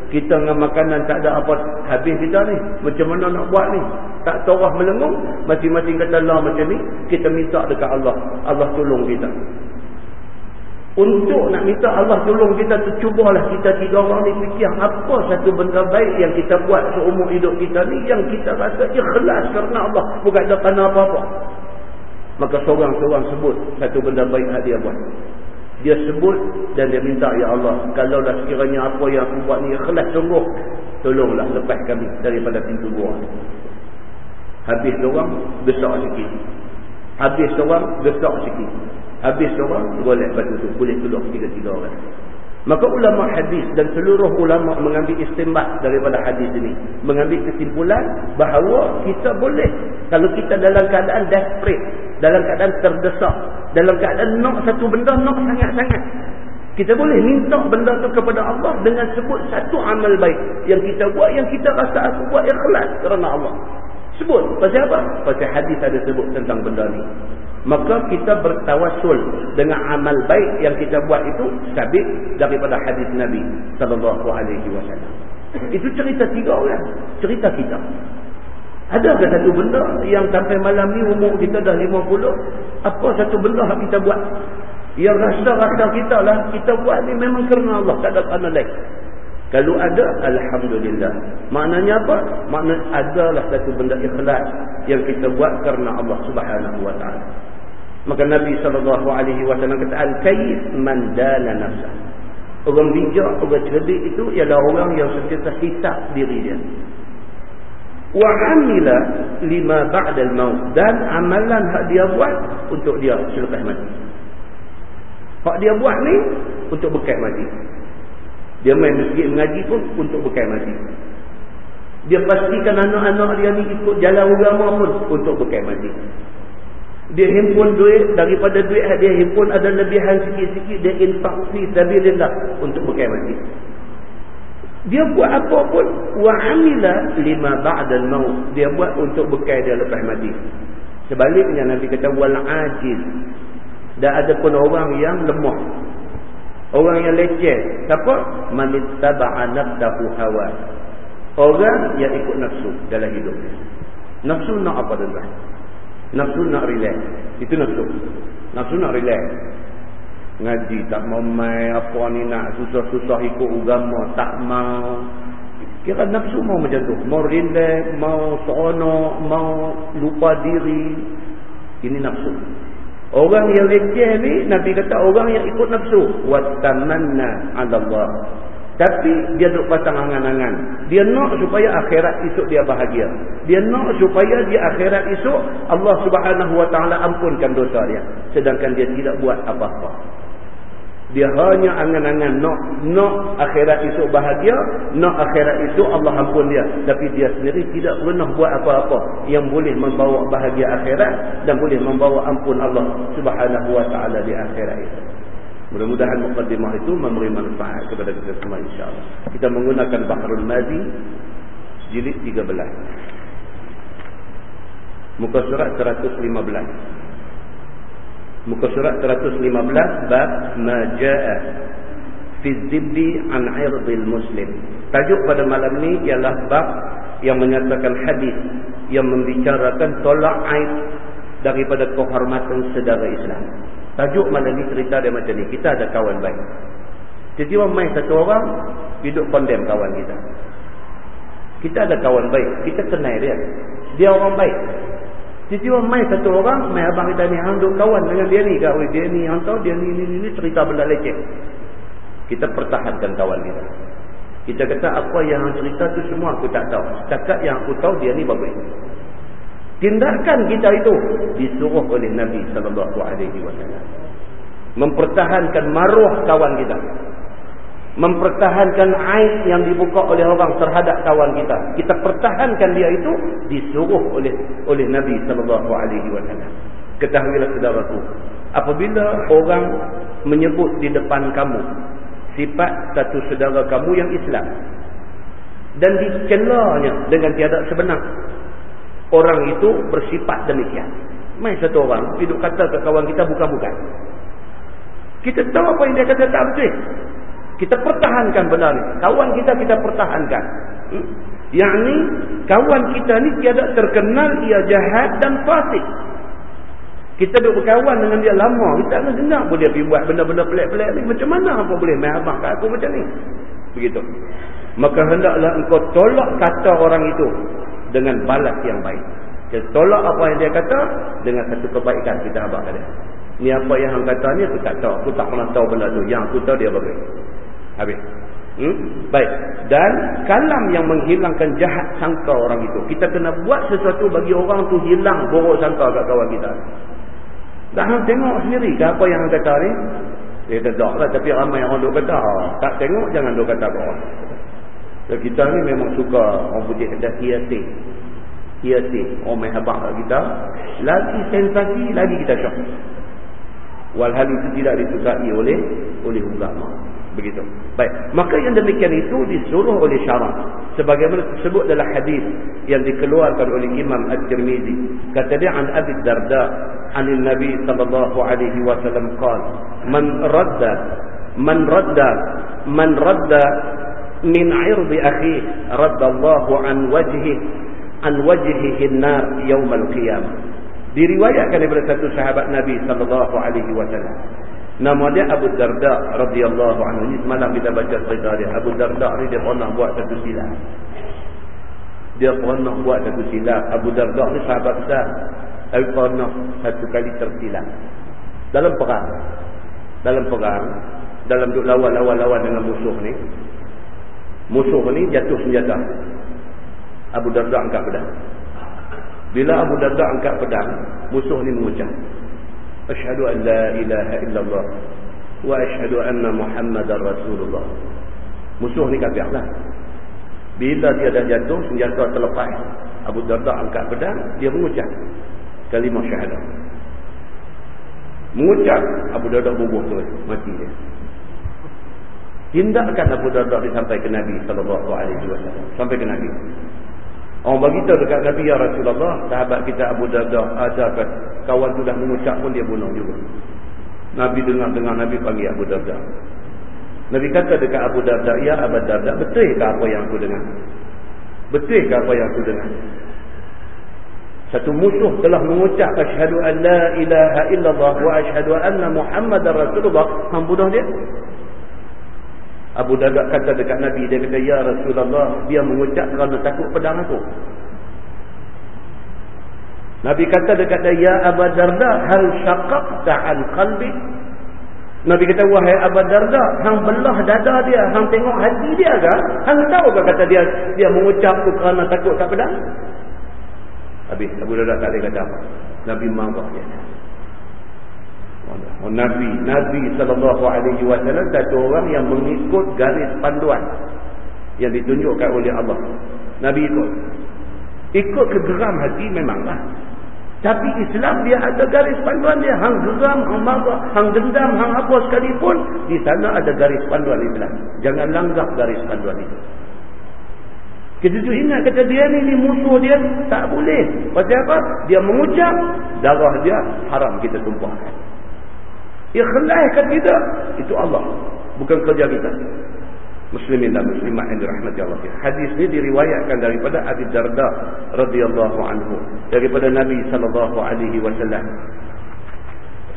Kita dengan makanan tak ada apa habis kita ni. Macam mana nak buat ni. Tak tahu melengung. Masing-masing kata Allah macam ni. Kita minta dekat Allah. Allah tolong kita. Untuk nak minta Allah tolong kita tercubalah kita tiga orang ni fikir apa satu benda baik yang kita buat seumur hidup kita ni yang kita rasa ikhlas kerana Allah bukan ada kerana apa-apa. Maka seorang-seorang sebut satu benda baik yang dia buat. Dia sebut dan dia minta ya Allah kalau dah sekiranya apa yang aku buat ni ikhlas sungguh tolonglah lepas kami daripada pintu gua. Habis orang besar sikit. Habis orang besar sikit. Habis orang, golek batu tu. Boleh keluar tiga-tiga orang. Maka ulama hadis dan seluruh ulama mengambil istimbat daripada hadis ini. Mengambil kesimpulan bahawa kita boleh. Kalau kita dalam keadaan desperate. Dalam keadaan terdesak. Dalam keadaan nak satu benda, nak sangat-sangat. Kita boleh minta benda tu kepada Allah dengan sebut satu amal baik. Yang kita buat, yang kita rasa aku buat ikhlas kerana Allah. Sebut. Pasal apa? Pasal hadis ada sebut tentang benda ni maka kita bertawasul dengan amal baik yang kita buat itu sabit daripada hadis Nabi sallallahu alaihi wasallam. Itu cerita tiga orang, cerita kita. Adakah satu benda yang sampai malam ni umur kita dah 50, apa satu benda yang kita buat? Yang rasa-rasa kita lah, kita buat ni memang kerana Allah, tak ada kerana lain. Kalau ada, Alhamdulillah. Maknanya apa? Maknanya adalah satu benda ikhlas yang kita buat kerana Allah subhanahu ta'ala. Maka Nabi SAW kata Al-Kayyid man dala nafsah. Orang bijak, orang cerdik itu Ialah orang yang sentiasa hisap diri dia. Wa amila lima ba'dal maut Dan amalan hak dia buat Untuk dia selepas mati. Hak dia buat ni Untuk bekat mati. Dia main masjid mengaji pun Untuk bekat mati. Dia pastikan anak-anak dia ni Ikut jalan agama pun Untuk bekat mati dia himpun duit daripada duit dia himpun ada lebihan sikit-sikit dia infak fi sabilillah untuk bekal mati dia buat apa pun wa amila lima ba'dal maut. Dia buat untuk bekal dia lepas mati sebaliknya nabi kata wal ajiz dan ada pun orang yang lemah. Orang yang leceh. Siapa? Manittaba'a nafsahu hawa. Orang yang ikut nafsu dalam hidupnya nafsu nak apa tuan Nafsu nak relax. Itu nafsu. Nafsu nak relax. Ngaji tak mau mai apa ni nak susah-susah ikut agama tak mau. Kira nafsu mau macam tu. Mau relax, mau seronok, mau lupa diri. Ini nafsu. Orang yang leceh ni Nabi kata orang yang ikut nafsu wattamanna 'ala Allah tapi dia duk pasang angan-angan. Dia nak supaya akhirat esok dia bahagia. Dia nak supaya di akhirat esok Allah subhanahu wa ta'ala ampunkan dosa dia. Sedangkan dia tidak buat apa-apa. Dia hanya angan-angan nak nak akhirat esok bahagia. Nak akhirat esok Allah ampun dia. Tapi dia sendiri tidak pernah buat apa-apa. Yang boleh membawa bahagia akhirat. Dan boleh membawa ampun Allah subhanahu wa ta'ala di akhirat esok. Mudah-mudahan mukaddimah itu memberi manfaat kepada kita semua insyaAllah. Kita menggunakan Bahrul Mazi jilid 13. Muka surat 115. Muka surat 115 bab maja'a fi zibbi an 'irdil muslim. Tajuk pada malam ini ialah bab yang menyatakan hadis yang membicarakan tolak aib daripada kehormatan saudara Islam. Tajuk malam ni cerita dia macam ni. Kita ada kawan baik. Tiba-tiba main satu orang, hidup kondem kawan kita. Kita ada kawan baik. Kita kenal dia. Dia orang baik. Tiba-tiba main satu orang, main abang kita ni, hang duk kawan dengan dia ni. Kau dia ni, hang tahu dia ni, ni, ni, ni, cerita benda leceh. Kita pertahankan kawan kita. Kita kata apa yang cerita tu semua aku tak tahu. Setakat yang aku tahu dia ni bagus. Tindakan kita itu disuruh oleh Nabi sallallahu alaihi wasallam. Mempertahankan maruah kawan kita. Mempertahankan aib yang dibuka oleh orang terhadap kawan kita. Kita pertahankan dia itu disuruh oleh oleh Nabi sallallahu alaihi wasallam. Ketahuilah saudaraku, apabila orang menyebut di depan kamu sifat satu saudara kamu yang Islam dan dicelanya dengan tiada sebenar orang itu bersifat demikian. Mai satu orang hidup kata ke kawan kita bukan-bukan. Kita tahu apa yang dia kata tak betul. Kita pertahankan benar ni. Kawan kita kita pertahankan. Hmm? yang ni kawan kita ni tiada terkenal ia jahat dan fasik. Kita duduk berkawan dengan dia lama kita nak dengar pun dia buat benda-benda pelik-pelik ni. Macam mana apa boleh main abang kat aku macam ni. Begitu. Maka hendaklah engkau tolak kata orang itu dengan balas yang baik kita tolak apa yang dia kata dengan satu kebaikan kita abang dia ni apa yang orang kata ni aku tak tahu aku tak pernah tahu benda tu yang aku tahu dia bagi habis Hmm? Baik. Dan kalam yang menghilangkan jahat sangka orang itu. Kita kena buat sesuatu bagi orang tu hilang buruk sangka kat kawan kita. Dah hang tengok sendiri ke apa yang hang kata ni? Dia tak lah tapi ramai orang duk kata. Tak tengok jangan duk kata apa. So, kita ni memang suka orang putih ada hiasi. Hiasi. Orang main habak kita. Lagi sensasi, lagi kita syok. Walhal itu tidak disukai oleh oleh ulama begitu. Baik. Maka yang demikian itu disuruh oleh syarak. Sebagaimana disebut dalam hadis yang dikeluarkan oleh Imam At-Tirmizi. Kata dia an Abi Darda anil Nabi sallallahu alaihi wasallam qala man radda man radda man radda min 'irdi akhihi radda Allah an wajhihi an wajhihi an-nar yawm al-qiyamah. Diriwayatkan daripada satu sahabat Nabi sallallahu alaihi wasallam Nama dia Abu Darda radhiyallahu anhu. Ini semalam kita baca cerita dia. Abu Darda ni dia pernah buat satu silap. Dia pernah buat satu silap. Abu Darda ni sahabat besar. Tapi pernah satu kali tersilap. Dalam perang. Dalam perang. Dalam duk lawan-lawan-lawan dengan musuh ni musuh ni jatuh senjata. Abu Darda angkat pedang. Bila Abu Darda angkat pedang musuh ni mengucap asyhadu an la ilaha illallah wa asyhadu anna muhammadar rasulullah. Musuh ni kafirlah bila dia dah jatuh senjata terlepas Abu Darda angkat pedang dia mengucap kalimah syahadah mengucap Abu Darda bubuh terus mati dia tindakan Abu Darda disampaikan Nabi SAW sampai ke Nabi Orang bagi tahu dekat Nabi ya Rasulullah, sahabat kita Abu Darda ada kawan tu dah mengucap pun dia bunuh juga. Nabi dengar-dengar Nabi panggil Abu Darda. Nabi kata dekat Abu Darda, "Ya Abu Darda, betul ke apa yang aku dengar? Betul ke apa yang aku dengar?" Satu musuh telah mengucap asyhadu an la ilaha illallah wa asyhadu anna Muhammadar Rasulullah, hang bunuh dia? Abu Darda kata dekat Nabi, dia kata, Ya Rasulullah, dia mengucap kerana takut pedang aku. Nabi kata dekat dia, Ya Abu Darda, hal syakak ta'an qalbi. Nabi kata, wahai Abu Darda, hang belah dada dia, hang tengok hati dia ke? Hang tahu ke kata dia, dia mengucap tu kerana takut kat pedang? Habis, Abu Darda tak boleh kata apa. Nabi marah dia. Oh, Nabi Nabi sallallahu alaihi wasallam satu orang yang mengikut garis panduan yang ditunjukkan oleh Allah. Nabi ikut. Ikut kegeram hati memanglah. Tapi Islam dia ada garis panduan dia. Hang geram, hang marah, hang dendam, hang apa sekalipun. Di sana ada garis panduan Islam. Jangan langgar garis panduan itu. Kita tu ingat kata dia ni, ni musuh dia. Tak boleh. Pasal apa? Dia mengucap. Darah dia haram kita tumpahkan. Ikhlas ke tidak? Itu Allah. Bukan kerja kita. Muslimin dan muslimah yang dirahmati Allah. Hadis ini diriwayatkan daripada Abi Darda radhiyallahu anhu daripada Nabi sallallahu alaihi wasallam.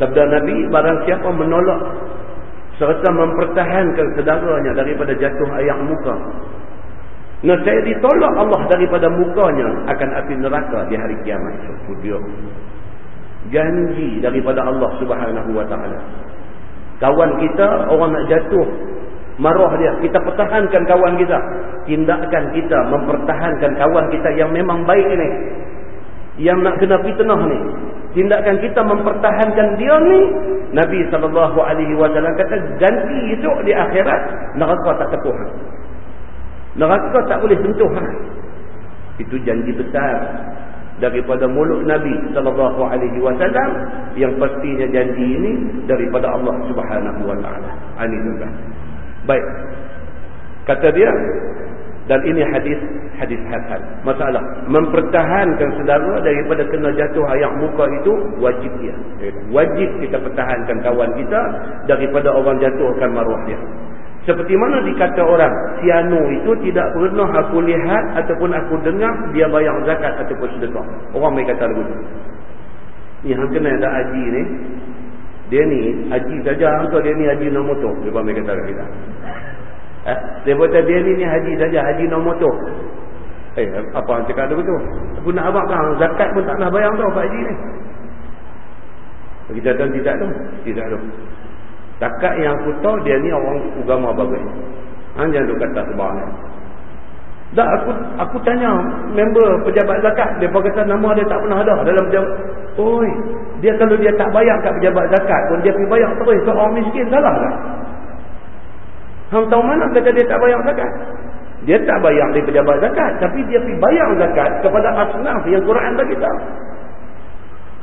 Sabda Nabi barang siapa menolak serta mempertahankan saudaranya daripada jatuh ayak muka. Nah saya ditolak Allah daripada mukanya akan api neraka di hari kiamat. So, janji daripada Allah Subhanahu wa taala. Kawan kita orang nak jatuh marah dia, kita pertahankan kawan kita. Tindakan kita mempertahankan kawan kita yang memang baik ini. Yang nak kena fitnah ni. Tindakan kita mempertahankan dia ni, Nabi sallallahu alaihi wasallam kata ganti itu di akhirat neraka tak tepuh. Neraka tak boleh sentuh. Itu janji besar daripada mulut Nabi sallallahu alaihi wasallam yang pastinya janji ini daripada Allah Subhanahu wa taala. Ini juga. Baik. Kata dia dan ini hadis hadis hasan. Masalah mempertahankan saudara daripada kena jatuh ayak muka itu wajib dia. Wajib kita pertahankan kawan kita daripada orang jatuhkan maruah dia. Seperti mana dikata orang, Siano itu tidak pernah aku lihat ataupun aku dengar dia bayar zakat ataupun sedekah. Orang mereka kata begitu. Yang kena ada haji ni, dia ni haji saja atau dia ni haji nombor tu. Dia mereka kata kita. Eh, dia kata dia ni ni haji saja, haji nombor tu. Eh, apa yang cakap ada betul? Aku nak abang kan, zakat pun tak nak bayar tau Pak Haji ni. Kita tahu tidak tu. Tidak tu. Takat yang aku tahu dia ni orang agama bagus. Ha, jangan duk kata sebarang. Tak aku aku tanya member pejabat zakat dia kata nama dia tak pernah ada dalam pejabat. Oi, dia kalau dia tak bayar kat pejabat zakat pun dia pergi bayar terus ke orang miskin salah tak? Hang tahu mana kata dia tak bayar zakat? Dia tak bayar di pejabat zakat tapi dia pergi bayar zakat kepada asnaf yang Quran bagi tahu.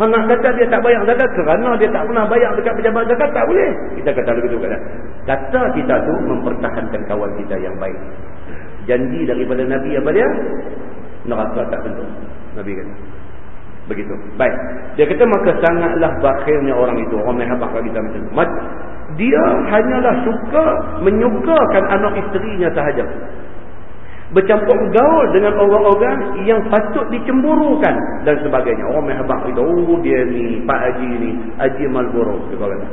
Hang nak kata dia tak bayar zakat kerana dia tak pernah bayar dekat pejabat zakat tak boleh. Kita kata begitu kata. Kata kita tu mempertahankan kawan kita yang baik. Janji daripada Nabi apa dia? Neraka tak tentu. Nabi kata. Begitu. Baik. Dia kata maka sangatlah bakhilnya orang itu. Orang yang habak kita macam tu. Dia hanyalah suka menyukakan anak isterinya sahaja bercampur gaul dengan orang-orang yang patut dicemburukan dan sebagainya. Orang mehbak itu, oh dia ni, Pak Haji ni, Haji Malboro. Dia kata.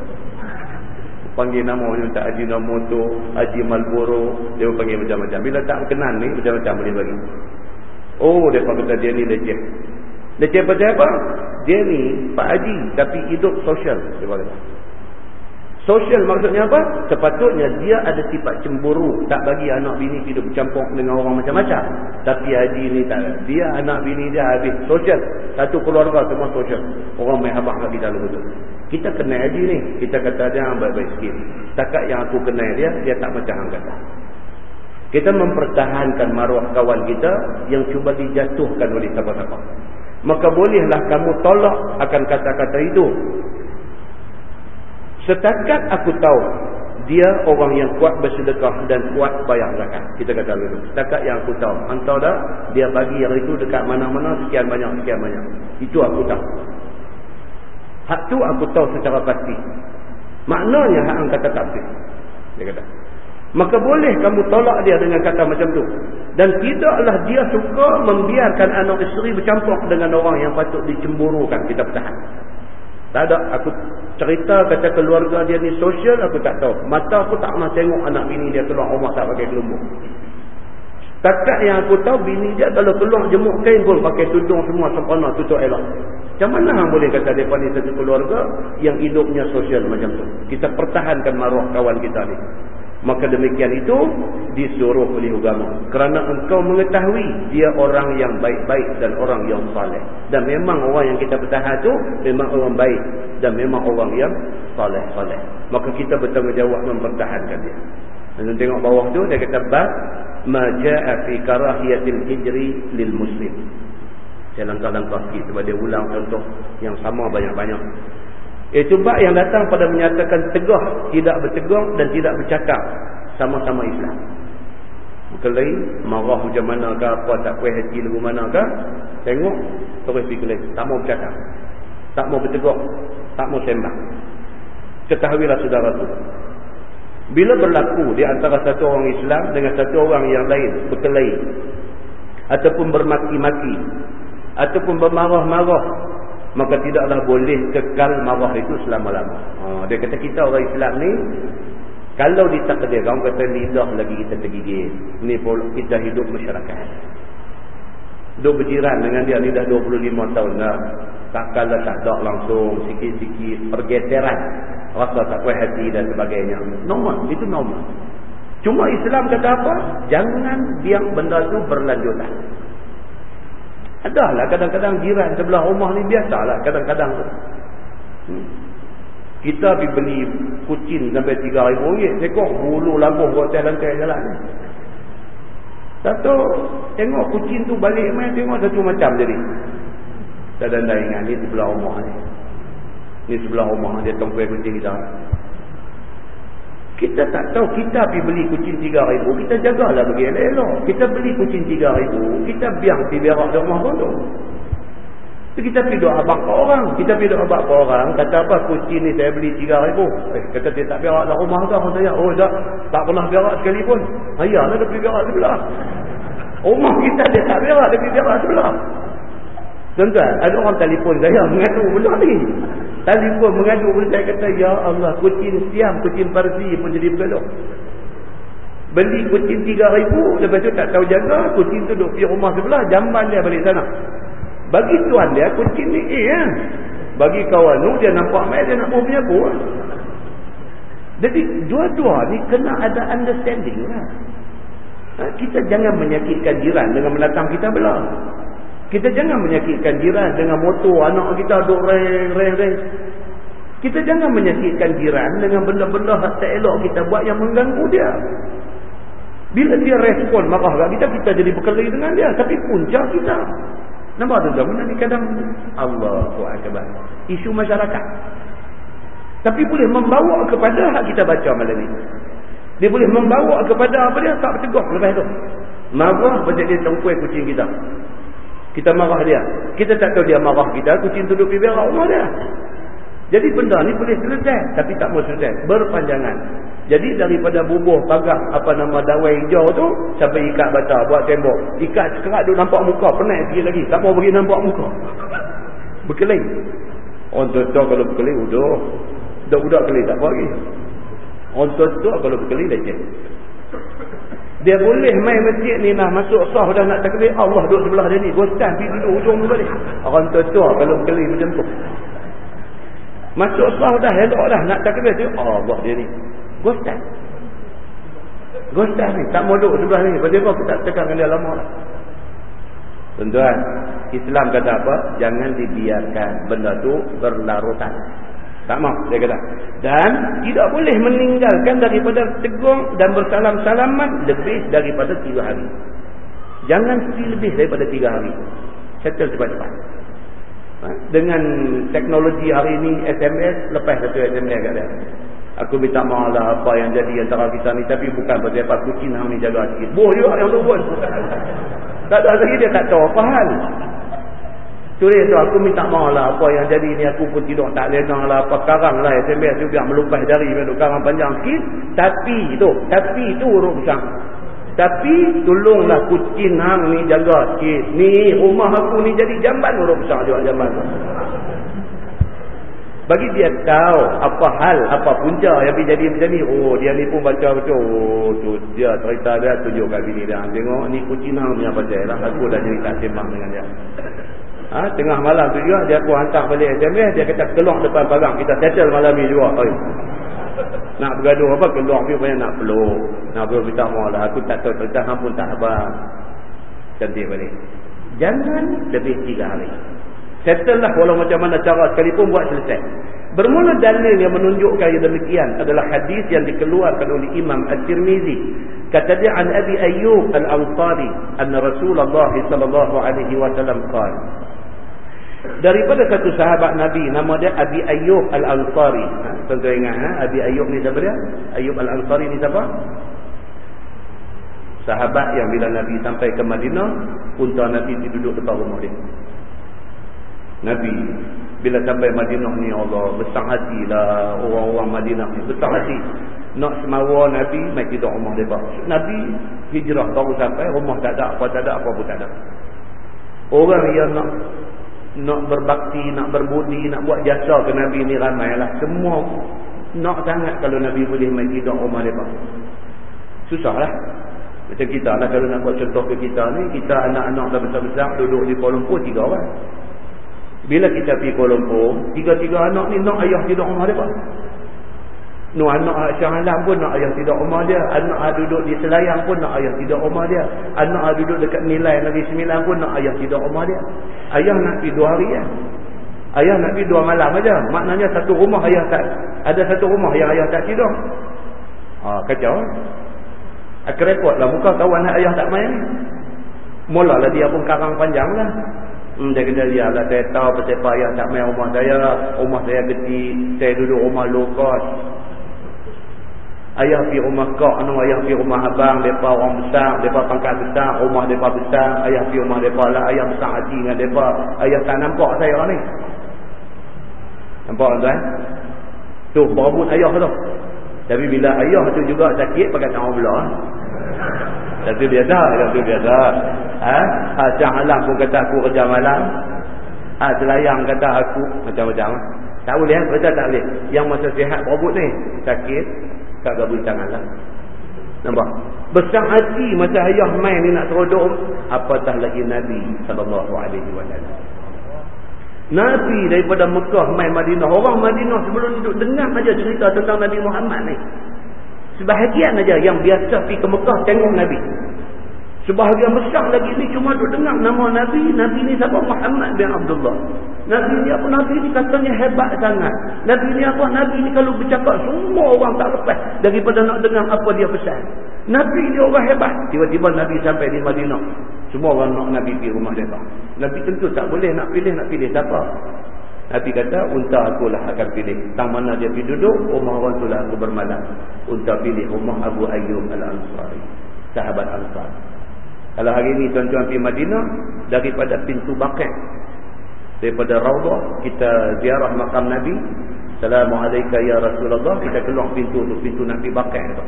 Panggil nama orang tak Haji Namoto, Haji Malboro, dia panggil macam-macam. Bila tak berkenan ni, macam-macam boleh bagi. Oh, dia kata dia ni leceh. Leceh pasal apa? Dia ni Pak Haji, tapi hidup sosial. Dia kata. Sosial maksudnya apa? Sepatutnya dia ada sifat cemburu. Tak bagi anak bini hidup bercampur dengan orang macam-macam. Tapi haji ni tak. Dia anak bini dia habis sosial. Satu keluarga semua sosial. Orang main habak lagi dalam itu. Kita kenal haji ni. Kita kata dia yang baik-baik sikit. Setakat yang aku kenal dia, dia tak macam yang kata. Kita mempertahankan maruah kawan kita yang cuba dijatuhkan oleh siapa-siapa. Maka bolehlah kamu tolak akan kata-kata itu. Setakat aku tahu dia orang yang kuat bersedekah dan kuat bayar zakat. Kita kata dulu. Setakat yang aku tahu. Hantar dah dia bagi yang itu dekat mana-mana sekian banyak sekian banyak. Itu aku tahu. Hak tu aku tahu secara pasti. Maknanya hak ang kata tak Dia kata. Maka boleh kamu tolak dia dengan kata macam tu. Dan tidaklah dia suka membiarkan anak isteri bercampur dengan orang yang patut dicemburukan. Kita bertahan. Tak ada. Aku cerita kata keluarga dia ni sosial, aku tak tahu. Mata aku tak pernah tengok anak bini dia keluar rumah tak pakai kelumbuk. Takat yang aku tahu bini dia kalau keluar jemuk kain pun pakai tudung semua sempurna tutup elok. Macam mana hang boleh kata mereka ni satu keluarga yang hidupnya sosial macam tu. Kita pertahankan maruah kawan kita ni. Maka demikian itu disuruh oleh agama. Kerana engkau mengetahui dia orang yang baik-baik dan orang yang saleh. Dan memang orang yang kita bertahan itu memang orang baik. Dan memang orang yang saleh-saleh. Maka kita bertanggungjawab mempertahankan dia. Dan tengok bawah tu dia kata bab maja'a fi karahiyatil hijri lil muslim. Saya langkah-langkah sikit sebab dia ulang contoh yang sama banyak-banyak. Itu bab yang datang pada menyatakan tegah, tidak bertegur dan tidak bercakap. Sama-sama Islam. Bukan lain, marah macam mana ke apa, tak kuih hati lagu mana ke. Tengok, terus pergi lain. Tak mau bercakap. Tak mau bertegur. Tak mau sembah. Ketahuilah saudara tu. Bila berlaku di antara satu orang Islam dengan satu orang yang lain, berkelahi. Ataupun bermaki-maki. Ataupun bermarah-marah maka tidaklah boleh kekal marah itu selama-lama. Ha, dia kata kita orang Islam ni kalau ditakdir orang kata lidah lagi kita tergigit. Ni kita hidup masyarakat. Duk berjiran dengan dia ni dah 25 tahun dah. Takkanlah tak ada langsung sikit-sikit pergeseran. Rasa tak kuat hati dan sebagainya. Normal. Itu normal. Cuma Islam kata apa? Jangan biar benda tu berlanjutan. Adalah kadang-kadang jiran sebelah rumah ni biasalah kadang-kadang. Hmm. Kita pergi beli kucing sampai RM3,000 sekor bulu labuh hotel lantai jalan ni. Satu tengok kucing tu balik main tengok satu macam jadi. Tak ada ingat ni sebelah rumah ni. Ni sebelah rumah dia tongkuai kucing kita. Kita tak tahu kita pergi beli kucing tiga ribu. Kita jagalah bagi elok-elok. Kita beli kucing tiga ribu. Kita biang pergi berak di rumah pun tu. Kita pergi doa ke orang. Kita pergi doa ke orang. Kata apa kucing ni saya beli tiga ribu. Eh, kata dia tak berak dalam rumah ke. Orang tanya. Oh tak. Tak pernah berak sekali pun. Ayahlah dia pergi berak sebelah. Rumah kita dia tak berak. Dia pergi berak sebelah. Tuan-tuan, ada orang telefon saya mengadu benda ni. Telefon mengadu benda saya kata, Ya Allah, kucing siam, kucing parsi pun jadi bergaduh. Beli kucing tiga ribu, lepas tu tak tahu jaga, kucing tu duduk di rumah sebelah, jamban dia balik sana. Bagi tuan dia, kucing ni eh. Ya. Bagi kawan tu, dia nampak main, dia nak punya apa. Jadi, dua-dua ni kena ada understanding lah. Ha, kita jangan menyakitkan jiran dengan menatang kita belah. Kita jangan menyakitkan jiran dengan motor anak kita duk reng reng reng. Kita jangan menyakitkan jiran dengan benda-benda tak elok kita buat yang mengganggu dia. Bila dia respon marah kat kita, kita jadi berkelahi dengan dia. Tapi punca kita. Nampak tu zaman ni kadang Allahu Akbar. Isu masyarakat. Tapi boleh membawa kepada hak kita baca malam ni. Dia boleh membawa kepada apa dia tak bertegur lepas tu. Marah pasal dia tengkuai kucing kita. Kita marah dia. Kita tak tahu dia marah kita. Kucing duduk berak rumah dia. Jadi benda ni boleh selesai. Tapi tak mau selesai. Berpanjangan. Jadi daripada bubuh pagar apa nama dawai hijau tu. Sampai ikat bata buat tembok. Ikat sekerat duduk nampak muka. Penat sikit lagi. Tak mau bagi nampak muka. Berkeling. Orang tua kalau berkeling. Udah. Budak-budak keling tak apa lagi. Orang tua kalau berkeling leceh. Dia boleh main masjid ni lah. Masuk sah dah nak takbir. Allah duduk sebelah dia ni. Gostan pergi duduk ujung tu balik. Orang tua-tua kalau berkeli macam tu. Masuk sah dah. Elok dah nak takbir tu. Allah dia ni. Gostan. Gostan ni. Tak mau duduk sebelah ni. Pasal apa aku tak tekan dengan dia lama lah. Tuan-tuan. Islam kata apa? Jangan dibiarkan benda tu berlarutan. Tak mahu dia kata. Dan tidak boleh meninggalkan daripada tegur dan bersalam-salaman lebih daripada tiga hari. Jangan lebih daripada tiga hari. Settle cepat-cepat. Ha? Dengan teknologi hari ini SMS, lepas satu SMS kat dia. Aku minta maaf lah apa yang jadi antara kita ni. Tapi bukan pasal apa kucing hang ni jaga sikit. Boh juga yang tu pun. Tak ada lagi dia tak tahu apa hal. Tulis tu aku minta maaf lah apa yang jadi ni aku pun tidur tak lena lah apa karang lah SMS juga melupas jari duduk karang panjang. Sikit tapi tu tapi tu urut besar. Tapi tolonglah kucing hang ni jaga sikit. Ni rumah aku ni jadi jamban urut besar juga jamban. Tu bagi dia tahu apa hal apa punca yang jadi macam ni. Oh dia ni pun baca betul. Oh tu dia cerita dia tunjuk kat bini dia. Tengok ni kucing hang punya pasal lah aku dah jadi tak sembang dengan dia Ha, tengah malam tu juga dia aku hantar balik SMS dia kata keluar depan pagang kita settle malam ni juga. Oi. Nak bergaduh apa keluar pergi banyak nak peluk. Nak pergi minta maaf lah aku tak tahu cerita hang pun tak abang. Cantik balik. Jangan lebih tiga hari. Settle lah walau macam mana cara sekalipun buat selesai. Bermula dalil yang menunjukkan yang demikian adalah hadis yang dikeluarkan oleh Imam At-Tirmizi. Kata dia an Abi Ayyub Al-Ansari anna Rasulullah sallallahu alaihi wasallam qala daripada satu sahabat Nabi nama dia Abi Ayyub Al-Ansari. Tuan-tuan ingat ha? Abi Ayyub ni siapa dia? Ayyub Al-Ansari ni siapa? Sahabat yang bila Nabi sampai ke Madinah unta Nabi duduk depan rumah dia. Nabi bila sampai Madinah ni Allah besar hatilah orang-orang Madinah ni. Besar hati. Nak semawa Nabi mai tidur rumah dia Nabi hijrah baru sampai rumah tak ada apa tak ada apa pun tak ada. Orang yang nak nak berbakti, nak berbudi, nak buat jasa ke Nabi ni ramai lah. Semua nak sangat kalau Nabi boleh main tidur rumah. Susah lah. Macam kita lah kalau nak buat contoh ke kita ni, kita anak-anak dah besar-besar duduk di Kuala Lumpur tiga orang. Bila kita pergi Kuala Lumpur, tiga-tiga anak ni nak ayah tidur rumah mereka. No anak Syah Alam pun nak ayah tidak rumah dia. Anak duduk di Selayang pun nak ayah tidak rumah dia. Anak duduk dekat Nilai Negeri Sembilan pun nak ayah tidak rumah dia. Ayah nak pergi dua hari ya. Ayah nak pergi dua malam aja. Maknanya satu rumah ayah tak ada satu rumah yang ayah tak tidur. Ha, kacau. Aku repot lah muka kawan ayah tak main. Mulalah dia pun karang panjang lah. Hmm, dia kata, ya lah saya tahu pasal payah tak main rumah saya. Rumah saya kecil. Saya duduk rumah cost. Ayah pergi rumah kau, anu ayah pergi rumah abang, mereka orang besar, mereka pangkat besar, rumah mereka besar, ayah pergi rumah mereka lah, ayah besar hati dengan mereka, ayah tak nampak saya ni. Nampak tuan? Tu, berebut ayah tu. Tapi bila ayah tu juga sakit, pakai tangan belah. Tapi biasa, tapi biasa. Ha? Ha, Siang malam pun kata aku kerja malam. Ha, selayang kata aku macam-macam. Tak boleh, betul tak boleh. Yang masa sihat berebut ni, sakit, kat gabung tangan lah. Nampak? Besar hati masa ayah main ni nak terodok. Apatah lagi Nabi SAW. Nabi daripada Mekah main Madinah. Orang Madinah sebelum duduk dengar aja cerita tentang Nabi Muhammad ni. Sebahagian aja yang biasa pergi ke Mekah tengok Nabi. Sebahagian besar lagi ni cuma duk dengar nama Nabi. Nabi ni siapa? Muhammad bin Abdullah. Nabi ni apa? Nabi ni katanya hebat sangat. Nabi ni apa? Nabi ni kalau bercakap semua orang tak lepas daripada nak dengar apa dia pesan. Nabi ni orang hebat. Tiba-tiba Nabi sampai di Madinah. Semua orang nak Nabi pergi rumah mereka. Nabi tentu tak boleh nak pilih, nak pilih siapa. Nabi kata, unta akulah akan pilih. Tang mana dia pergi duduk, rumah orang itulah aku bermalam. Unta pilih rumah Abu Ayyub Al-Ansari. Sahabat Ansari. Kalau hari ini tuan-tuan pergi Madinah daripada pintu Baqi' daripada Raudhah kita ziarah makam Nabi Assalamualaikum ya Rasulullah. Kita keluar pintu tu pintu Nabi Baqi' tu.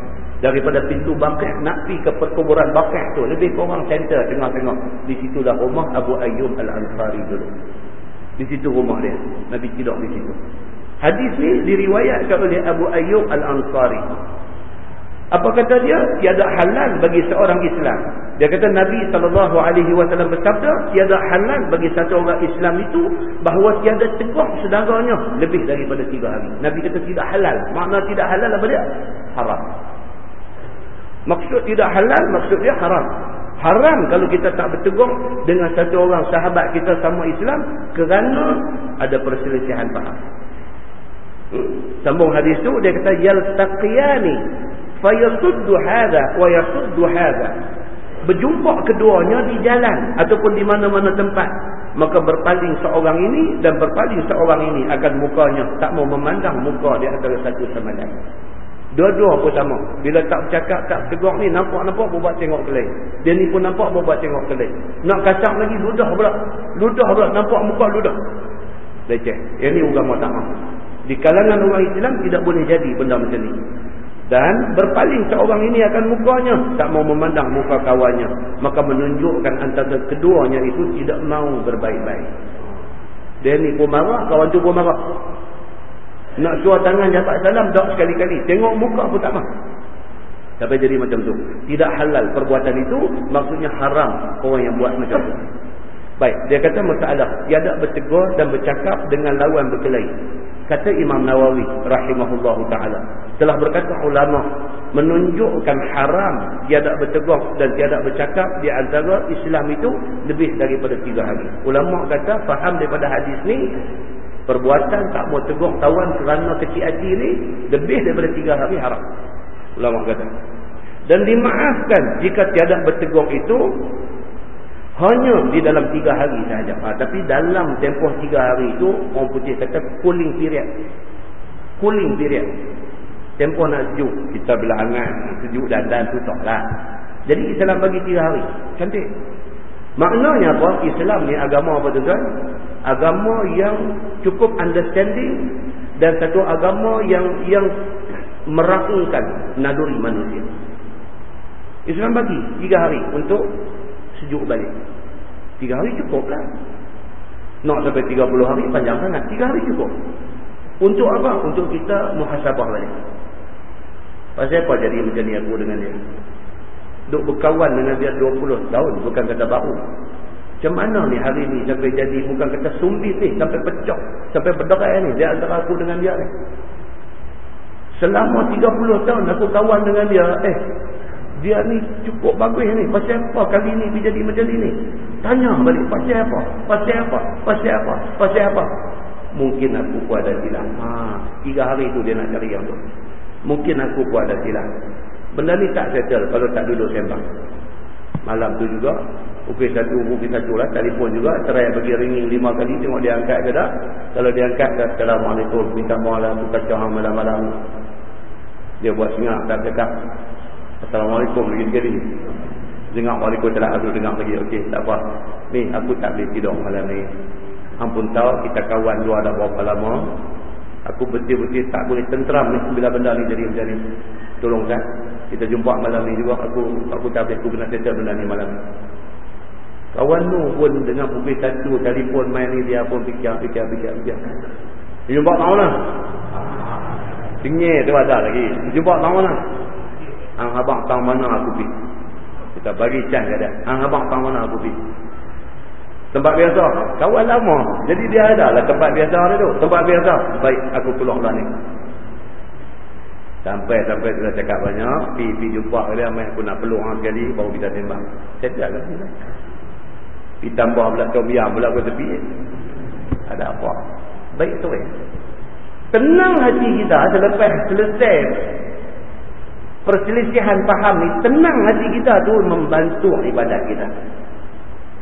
Daripada pintu Baqi' nak pergi ke perkuburan Baqi' tu lebih kurang center tengah-tengah. Di situlah rumah Abu Ayyub Al-Ansari dulu. Di situ rumah dia. Nabi tidur di situ. Hadis ni diriwayatkan oleh Abu Ayyub Al-Ansari apa kata dia? Tiada halal bagi seorang Islam. Dia kata Nabi SAW bersabda, tiada halal bagi satu orang Islam itu bahawa tiada tegak sedaranya lebih daripada tiga hari. Nabi kata tidak halal. Makna tidak halal apa dia? Haram. Maksud tidak halal, maksud dia haram. Haram kalau kita tak bertegur dengan satu orang sahabat kita sama Islam kerana ada perselisihan faham. Hmm. Sambung hadis tu dia kata yaltaqiyani fayasuddu hadha wa yasuddu hadha. Berjumpa keduanya di jalan ataupun di mana-mana tempat maka berpaling seorang ini dan berpaling seorang ini akan mukanya tak mau memandang muka di antara satu sama lain. Dua-dua pun sama. Bila tak bercakap tak tegur ni nampak-nampak buat tengok ke lain. Dia ni pun nampak buat tengok ke lain. Nak kacang lagi ludah pula. Ludah pula nampak muka ludah. Leceh. Yang ni agama tak mahu. Di kalangan orang Islam tidak boleh jadi benda macam ni dan berpaling seorang ini akan mukanya. Tak mau memandang muka kawannya. Maka menunjukkan antara keduanya itu tidak mau berbaik-baik. Dia ni pun marah kawan tu pun marah. Nak suar tangan jabat salam tak sekali-kali. Tengok muka pun tak mahu sampai jadi macam tu. Tidak halal perbuatan itu maksudnya haram orang yang buat macam tu. Baik dia kata masalah. Tiada bertegur dan bercakap dengan lawan berkelahi kata Imam Nawawi rahimahullahu taala telah berkata ulama menunjukkan haram tiada bertegur dan tiada bercakap di antara Islam itu lebih daripada tiga hari. Ulama kata faham daripada hadis ni perbuatan tak mau tegur kawan kerana kecil hati ni lebih daripada tiga hari haram. Ulama kata. Dan dimaafkan jika tiada bertegur itu hanya di dalam tiga hari sahaja. Ha, tapi dalam tempoh tiga hari itu, orang putih kata cooling period. Cooling period. Tempoh nak sejuk. Kita bila hangat, sejuk dan dan tutup lah. Jadi Islam bagi tiga hari. Cantik. Maknanya apa? Islam ni agama apa tuan? Agama yang cukup understanding dan satu agama yang yang meraungkan naluri manusia. Islam bagi tiga hari untuk sejuk balik. Tiga hari cukup lah. Nak sampai tiga puluh hari panjang sangat. Tiga hari cukup. Untuk apa? Untuk kita muhasabah balik. Pasal apa jadi macam ni aku dengan dia? Duk berkawan dengan dia dua puluh tahun. Bukan kata baru. Macam mana ni hari ni sampai jadi bukan kata sumbit ni. Sampai pecah. Sampai berderai ni. Dia antara aku dengan dia ni. Selama tiga puluh tahun aku kawan dengan dia. Eh dia ni cukup bagus ni. Pasal apa kali ni dia jadi macam ni? Tanya balik pasal apa? Pasal apa? Pasal apa? Pasal apa? Mungkin aku pun ada silap. Ha, tiga hari tu dia nak cari yang tu. Mungkin aku pun ada silap. Benda ni tak settle kalau tak duduk sembang. Malam tu juga Pukul satu, pukul satu lah Telefon juga Cerai bagi ringing lima kali Tengok dia angkat ke tak. Kalau dia angkat Assalamualaikum Minta mohon lah Aku kacau malam-malam. Dia buat sengah Tak cakap Assalamualaikum lagi sekali Dengar Waalaikumsalam Aku dengar lagi. Okey tak apa. Ni aku tak boleh tidur malam ni. Ampun tahu kita kawan dua dah berapa lama. Aku betul-betul tak boleh tenteram ni Bila benda ni jadi macam ni. Tolong kan? Kita jumpa malam ni juga. Aku aku tak boleh Aku kena settle benda ni malam ni. Kawan tu pun dengan pukul satu Telefon main ni dia pun fikir Fikir fikir fikir. Jumpa tahu lah. Tinggi tu ada lagi. Jumpa tahu lah Hang abang tahu mana aku pergi. Kita bagi can ke dia. Hang abang tahu mana aku pergi. Tempat biasa. Kawan lama. Jadi dia ada lah tempat biasa dia tu. Tempat biasa. Baik aku keluar lah ni. Sampai-sampai sudah cakap banyak. Pergi jumpa dia. Mai aku nak peluang sekali. Baru kita tembak. Cakap lah. Pergi tambah pula tom yam pula ke tepi. Ada apa. Baik tu eh. Tenang hati kita selepas selesai perselisihan faham ni tenang hati kita tu membantu ibadat kita.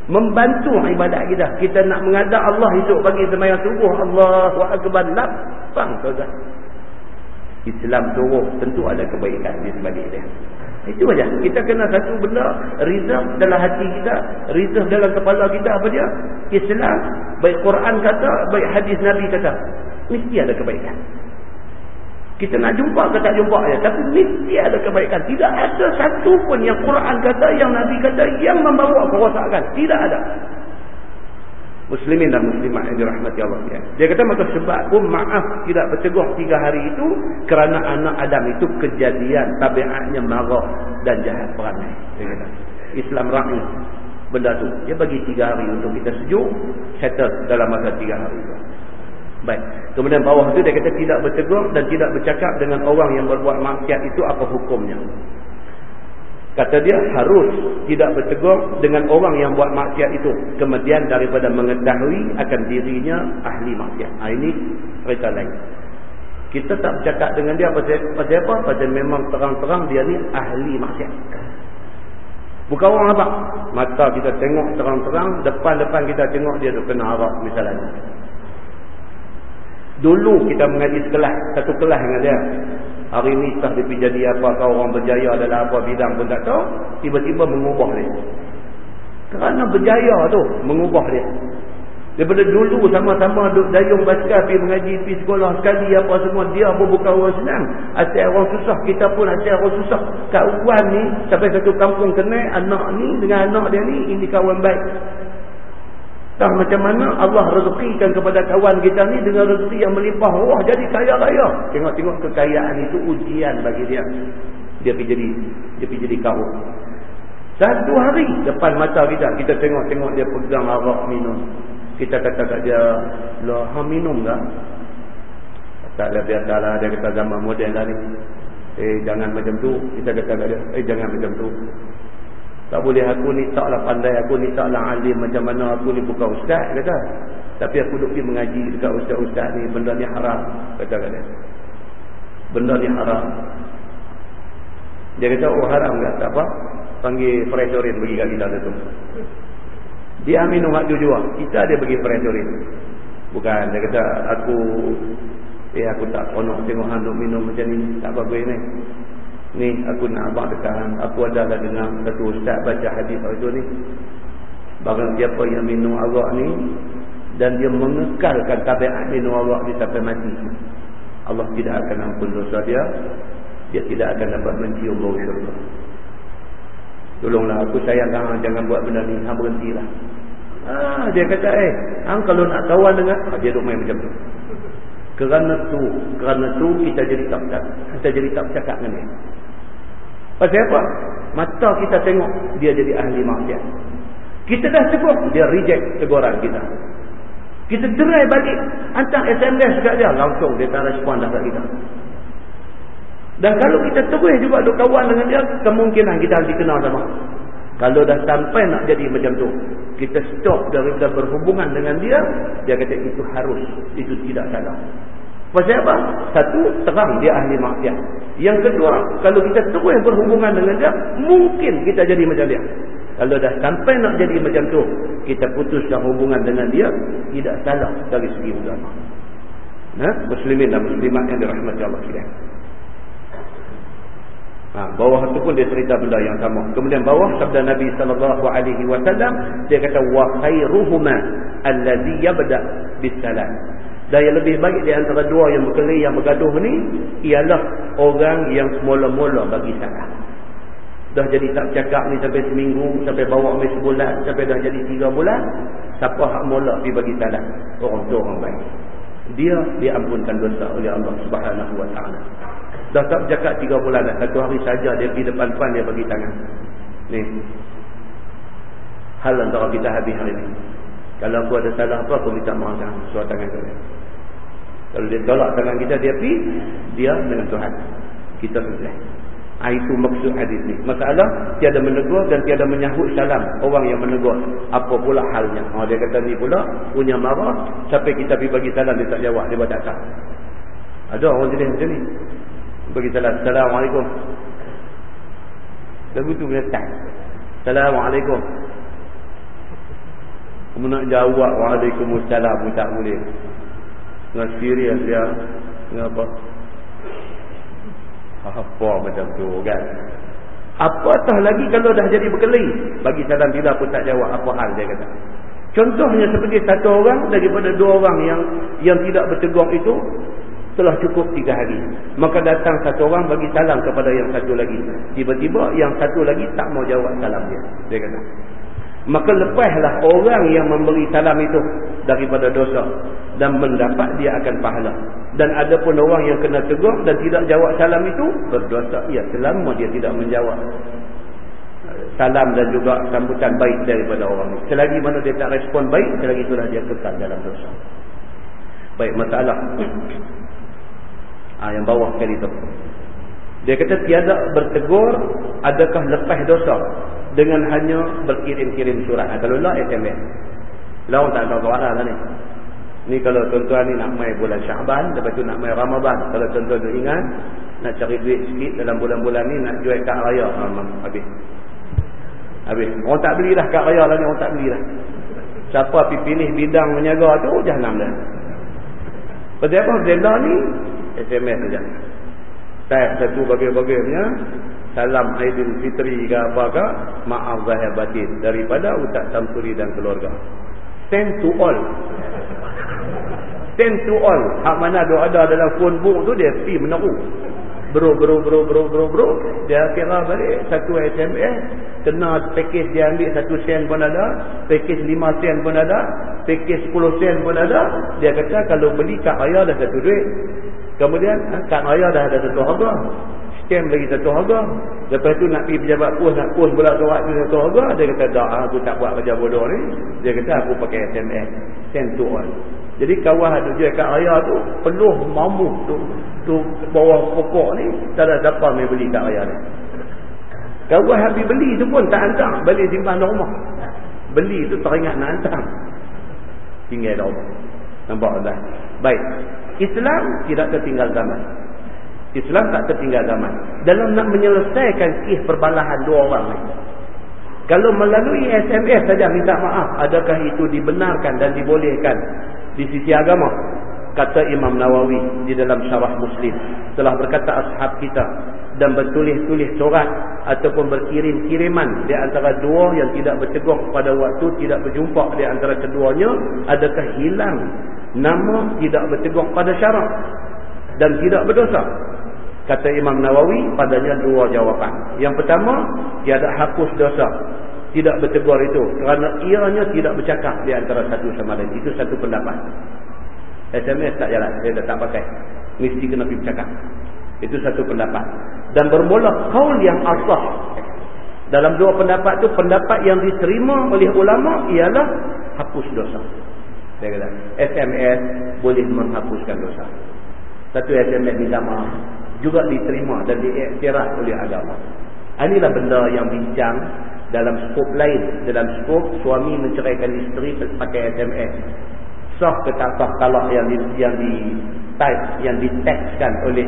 Membantu ibadat kita. Kita nak mengadap Allah esok pagi sembahyang subuh Allahu akbar lapang tuan Islam suruh tentu ada kebaikan di sebalik dia. Itu aja kita kena satu benda reserve dalam hati kita reserve dalam kepala kita apa dia? Islam baik Quran kata baik hadis Nabi kata. Mesti ada kebaikan kita nak jumpa ke tak jumpa ya. Tapi mesti ada kebaikan. Tidak ada satu pun yang Quran kata, yang Nabi kata, yang membawa kerosakan. Tidak ada. Muslimin dan muslimat yang dirahmati Allah. Ya. Dia kata maka sebab pun maaf tidak berteguh tiga hari itu. Kerana anak Adam itu kejadian tabiatnya marah dan jahat perangai. Dia kata. Islam rahim benda tu. Dia bagi tiga hari untuk kita sejuk. Settle dalam masa tiga hari itu. Baik. Kemudian bawah itu dia kata tidak bertegur dan tidak bercakap dengan orang yang berbuat maksiat itu apa hukumnya. Kata dia harus tidak bertegur dengan orang yang buat maksiat itu. Kemudian daripada mengetahui akan dirinya ahli maksiat. Ha, ini cerita lain. Kita tak bercakap dengan dia pasal, pasal apa? Pasal memang terang-terang dia ni ahli maksiat. Bukan orang apa? Mata kita tengok terang-terang. Depan-depan kita tengok dia tu kena harap misalnya. Dulu kita mengaji sekelas, satu kelas dengan dia. Hari ini tak dia jadi apa, kau orang berjaya dalam apa bidang pun tak tahu. Tiba-tiba mengubah dia. Kerana berjaya tu, mengubah dia. Daripada dulu sama-sama duduk dayung basikal, pergi mengaji, pergi sekolah sekali, apa semua. Dia pun bukan orang senang. Asal orang susah, kita pun asal orang susah. Kawan ni, sampai satu kampung kenal, anak ni dengan anak dia ni, ini kawan baik. Tak macam mana Allah rezekikan kepada kawan kita ni dengan rezeki yang melimpah ruah jadi kaya raya. Tengok-tengok kekayaan itu ujian bagi dia. Dia pergi jadi dia pergi jadi kau. Satu hari depan mata kita kita tengok-tengok dia pegang arak minum. Kita kata kat dia, "Lah, ha minum tak?" Tak ada biasalah dia kata zaman moden dah ni. Eh jangan macam tu. Kita kata kat dia, "Eh jangan macam tu." Tak boleh aku ni taklah pandai, aku ni taklah alim macam mana aku ni bukan ustaz kata. Tapi aku duk pergi mengaji dekat ustaz-ustaz ni, benda ni haram kata kata. Benda ni haram. Dia kata oh haram tak? Tak apa. Panggil presorin bagi kat kita tu. Dia minum hak jujur. Kita dia bagi presorin. Bukan dia kata aku eh aku tak konok tengok hang minum macam ni. Tak apa-apa ni. Ni aku nak abang dekat Aku adalah dengar satu ustaz baca hadis itu ni Barang siapa yang minum arak ni Dan dia mengekalkan tabiat minum arak ni sampai mati Allah tidak akan ampun dosa dia Dia tidak akan dapat mencium bau syurga Tolonglah aku sayang hang jangan buat benda ni Hang berhentilah Ah, dia kata eh, hang kalau nak kawan dengan ah, dia duk main macam tu. Kerana tu, kerana tu kita jadi tak cakap. Kita jadi tak cakap dengan dia. Pasal apa? Mata kita tengok dia jadi ahli maksiat. Kita dah tegur, dia reject teguran kita. Kita try balik, hantar SMS kat dia, langsung dia tak respon dah kat kita. Dan kalau kita terus juga duk kawan dengan dia, kemungkinan kita dikenal sama. Kalau dah sampai nak jadi macam tu, kita stop daripada berhubungan dengan dia, dia kata itu harus, itu tidak salah. Pasal apa? Satu, terang dia ahli maksiat. Yang kedua, kalau kita terus berhubungan dengan dia, mungkin kita jadi macam dia. Kalau dah sampai nak jadi macam tu, kita putuskan hubungan dengan dia, tidak salah dari segi agama. Nah, muslimin dan muslimat yang dirahmati Allah sekalian. Ha, bawah tu pun dia cerita benda yang sama. Kemudian bawah sabda Nabi sallallahu alaihi wasallam dia kata wa khairuhuma allazi yabda bisalam. Dan yang lebih baik di antara dua yang berkelahi yang bergaduh ni ialah orang yang mula-mula bagi salam. Dah jadi tak cakap ni sampai seminggu, sampai bawa mai sebulan, sampai dah jadi tiga bulan, siapa hak mula pergi bagi salam? Orang tu orang baik. Dia diampunkan dosa oleh Allah Subhanahu wa taala. Dah tak bercakap tiga bulan dah. Satu hari saja dia pergi depan-depan dia bagi tangan. Ni. Hal antara kita habis hari ni. Kalau aku ada salah apa, aku minta maaf suara tangan kalian. Kalau dia tolak tangan kita, dia pergi. Dia dengan Tuhan. Kita selesai. Ha, itu maksud hadis ni. Masalah, tiada menegur dan tiada menyahut salam orang yang menegur. Apa pula halnya. Ha, dia kata ni pula, punya marah. Sampai kita pergi bagi salam, dia tak jawab. Dia buat tak Ada orang jenis macam ni bagi salam assalamualaikum lagu tu punya tak assalamualaikum kamu nak jawab waalaikumsalam pun tak boleh dengan serius dia dengan apa apa macam tu kan apatah lagi kalau dah jadi berkelahi bagi salam bila pun tak jawab apa hal dia kata contohnya seperti satu orang daripada dua orang yang yang tidak bertegur itu telah cukup tiga hari. Maka datang satu orang bagi salam kepada yang satu lagi. Tiba-tiba yang satu lagi tak mau jawab salam dia. Dia kata. Maka lepaslah orang yang memberi salam itu daripada dosa. Dan mendapat dia akan pahala. Dan ada pun orang yang kena tegur dan tidak jawab salam itu. Berdosa ia selama dia tidak menjawab. Salam dan juga sambutan baik daripada orang ini. Selagi mana dia tak respon baik, selagi itulah dia kekal dalam dosa. Baik, masalah. ha, yang bawah sekali tu dia kata tiada bertegur adakah lepas dosa dengan hanya berkirim-kirim surat ha, kalau lah SMS orang tak tahu arah lah ni ni kalau tuan-tuan ni nak main bulan Syaban lepas tu nak main Ramadan kalau tuan-tuan tu ingat nak cari duit sikit dalam bulan-bulan ni nak jual kat raya ha, habis habis orang tak beli dah kat raya lah ni orang tak beli dah siapa pergi pilih bidang menyaga tu jangan dah Pasal apa? Zenda ni SMS saja. Type satu bagai-bagainya. Salam Aidil Fitri ke apakah. Maaf zahir batin. Daripada Ustaz Samsuri dan keluarga. Send to all. Send to all. Hak mana ada dalam phone book tu dia pergi meneru. Bro, bro, bro, bro, bro, bro. Dia kira balik satu SMS. Kena package dia ambil satu sen pun ada. Package lima sen pun ada. Package sepuluh sen pun ada. Dia kata kalau beli kat raya dah satu duit. Kemudian ah, kad raya dah ada satu harga. Scam lagi satu harga. Lepas tu nak pergi pejabat pos, nak pos pula surat tu satu harga. Dia kata, tak, ah, aku tak buat kerja bodoh ni. Dia kata, aku pakai SMS. Send to all. Jadi kawan ada jual kad raya tu, penuh mamu tu. Tu bawah pokok ni, tak ada siapa yang beli kad raya ni. Kawan habis beli tu pun tak hantar. Beli simpan di rumah. Beli tu teringat nak hantar. Tinggal di rumah. Nampak tak? Baik. Islam tidak tertinggal zaman. Islam tak tertinggal zaman. Dalam nak menyelesaikan kih perbalahan dua orang ni. Kalau melalui SMS saja minta maaf, adakah itu dibenarkan dan dibolehkan di sisi agama? Kata Imam Nawawi di dalam syarah Muslim. Telah berkata ashab kita dan bertulis-tulis surat ataupun berkirim-kiriman di antara dua yang tidak bertegur pada waktu tidak berjumpa di antara keduanya adakah hilang nama tidak bertegur pada syarak dan tidak berdosa kata Imam Nawawi padanya dua jawapan. Yang pertama tiada hapus dosa. Tidak bertegur itu. Kerana ianya tidak bercakap di antara satu sama lain. Itu satu pendapat. SMS tak jalan. Dia dah tak pakai. Mesti kena pergi bercakap. Itu satu pendapat. Dan bermula kaul yang asah. Dalam dua pendapat tu pendapat yang diterima oleh ulama ialah hapus dosa. Saya kata, SMS boleh menghapuskan dosa. Satu SMS minta maaf. Juga diterima dan diiktiraf oleh agama. Inilah benda yang bincang dalam skop lain. Dalam skop suami menceraikan isteri pakai SMS. Sah ke tak sah talak yang, di, yang di, type yang ditekskan oleh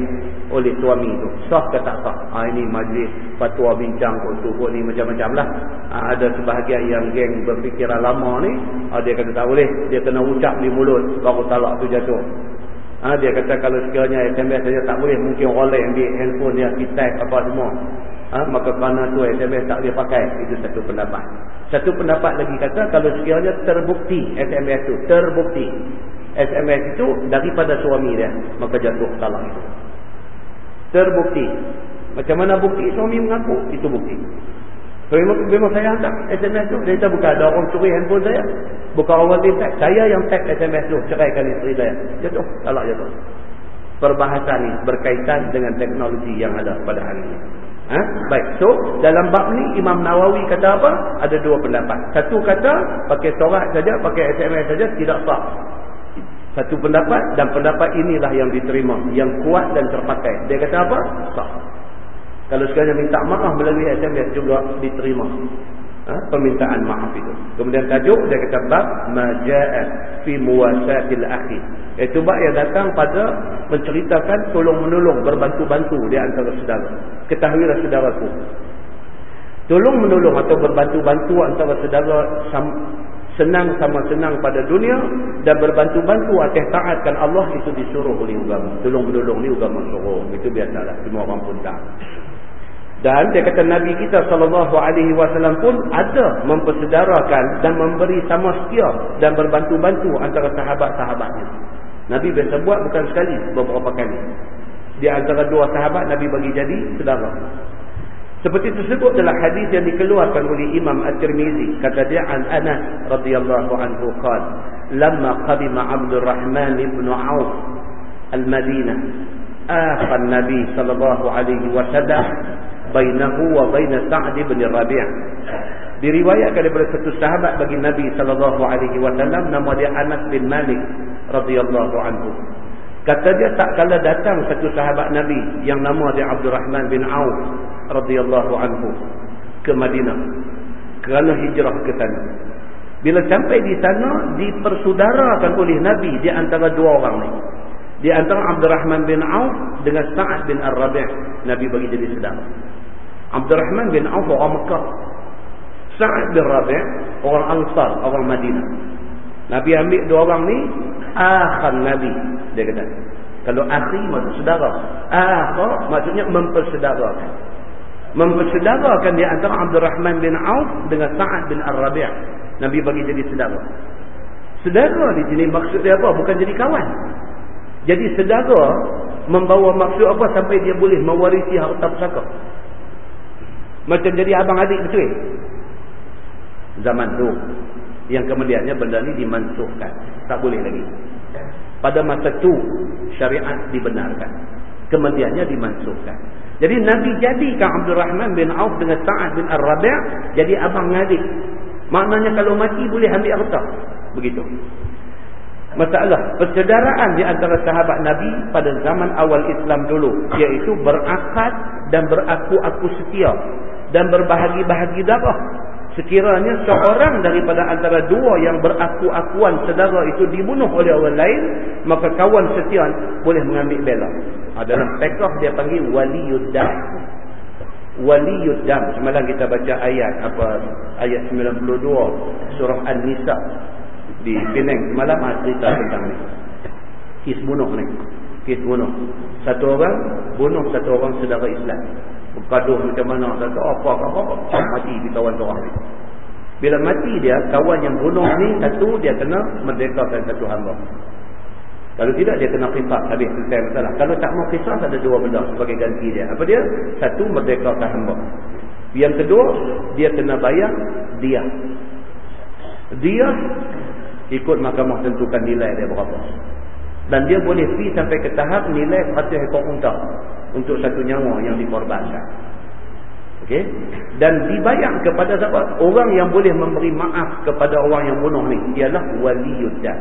oleh suami itu sah ke tak sah ha, ini majlis fatwa bincang kot tu kot ni macam-macam lah ha, ada sebahagian yang geng berfikiran lama ni ha, dia kata tak boleh dia kena ucap di mulut baru talak tu jatuh ha, dia kata kalau sekiranya SMS saja tak boleh mungkin orang lain ambil handphone dia kita apa semua. Ha, maka kerana tu SMS tak boleh pakai. Itu satu pendapat. Satu pendapat lagi kata kalau sekiranya terbukti SMS tu terbukti SMS itu daripada suami dia maka jatuh talak itu. Terbukti. Macam mana bukti suami mengaku? Itu bukti memang, memang saya hantar SMS tu dia kata bukan ada orang curi handphone saya bukan orang tag saya yang tag SMS tu ceraikan isteri saya jatuh talak jatuh perbahasan ini berkaitan dengan teknologi yang ada pada hari ini Ha? Baik. So, dalam bab ni Imam Nawawi kata apa? Ada dua pendapat. Satu kata pakai sorat saja, pakai SMS saja tidak sah. Satu pendapat dan pendapat inilah yang diterima, yang kuat dan terpakai. Dia kata apa? Sah. Kalau sekalian minta maaf melalui SMS juga diterima. Ha? Permintaan maaf itu. Kemudian tajuk dia kata bab majaa fi muwasatil akhi. Itu bab yang datang pada menceritakan tolong-menolong, berbantu-bantu di antara saudara. Ketahuilah saudaraku. Tolong-menolong atau berbantu-bantu antara saudara senang sama senang pada dunia dan berbantu-bantu atas taatkan Allah itu disuruh oleh agama. Tolong-menolong ni agama suruh. Itu biasalah. Semua orang pun tak. Dan dia kata Nabi kita sallallahu alaihi wasallam pun ada mempersedarakan dan memberi sama setia dan berbantu-bantu antara sahabat-sahabatnya. Nabi biasa buat bukan sekali, beberapa kali. Di antara dua sahabat Nabi bagi jadi saudara. Seperti tersebut adalah hadis yang dikeluarkan oleh Imam At-Tirmizi kata dia an Anas radhiyallahu anhu qala lamma qadima Abdul Rahman ibn Auf al-Madinah akha an-nabi sallallahu alaihi wasallam bainahu wa bain Sa'd bin Rabi' diriwayatkan daripada satu sahabat bagi Nabi sallallahu alaihi wasallam nama dia Anas bin Malik radhiyallahu anhu kata dia tak kala datang satu sahabat Nabi yang nama dia Abdul Rahman bin Auf radhiyallahu anhu ke Madinah kerana hijrah ke sana. Bila sampai di sana dipersaudarakan oleh Nabi di antara dua orang ni. Di antara Abdurrahman bin Auf dengan Sa'ad bin Ar-Rabi' Nabi bagi jadi saudara. Abdurrahman bin Auf orang Mekah. Sa'ad bin Rabi' orang Ansar, orang Madinah. Nabi ambil dua orang ni akhir Nabi dia kata. Kalau akhi maksud saudara. Akhir maksudnya mempersaudarakan mempersedarakan di antara Abdul Rahman bin Auf dengan Sa'ad bin Ar-Rabi' Nabi bagi jadi sedara sedara di sini maksud dia apa bukan jadi kawan jadi sedara membawa maksud apa sampai dia boleh mewarisi harta pusaka macam jadi abang adik betul zaman tu yang kemudiannya benda ni dimansuhkan tak boleh lagi pada masa tu syariat dibenarkan kemudiannya dimansuhkan jadi Nabi jadikan Abdul Rahman bin Auf dengan Sa'ad bin Ar-Rabi' jadi abang ngadik. Maknanya kalau mati boleh ambil harta. Begitu. Masalah persaudaraan di antara sahabat Nabi pada zaman awal Islam dulu iaitu berakad dan beraku-aku setia dan berbahagi-bahagi darah. Sekiranya seorang daripada antara dua yang beraku-akuan saudara itu dibunuh oleh orang lain maka kawan setia boleh mengambil bela. Ha, dalam pekah dia panggil waliyuddam waliyuddam semalam kita baca ayat apa? Ayat 92 surah An-Nisa. Di Penang. Semalam ada cerita tentang ni. Kes bunuh ni. Kes bunuh. Satu orang bunuh satu orang saudara Islam bergaduh macam mana? Tak tahu apa apa apa mati di kawan seorang ni. Bila mati dia kawan yang bunuh ni satu dia kena merdekakan satu hamba. Kalau tidak dia kena qisas habis selesai masalah. Kalau tak mau qisas ada dua benda sebagai ganti dia. Apa dia? Satu merdekakan hamba. Yang kedua dia kena bayar dia. Dia ikut mahkamah tentukan nilai dia berapa dan dia boleh pergi sampai ke tahap nilai 100 ekor unta untuk satu nyawa yang dikorbankan. Okey. Dan dibayar kepada siapa? Orang yang boleh memberi maaf kepada orang yang bunuh ni ialah waliyuddin.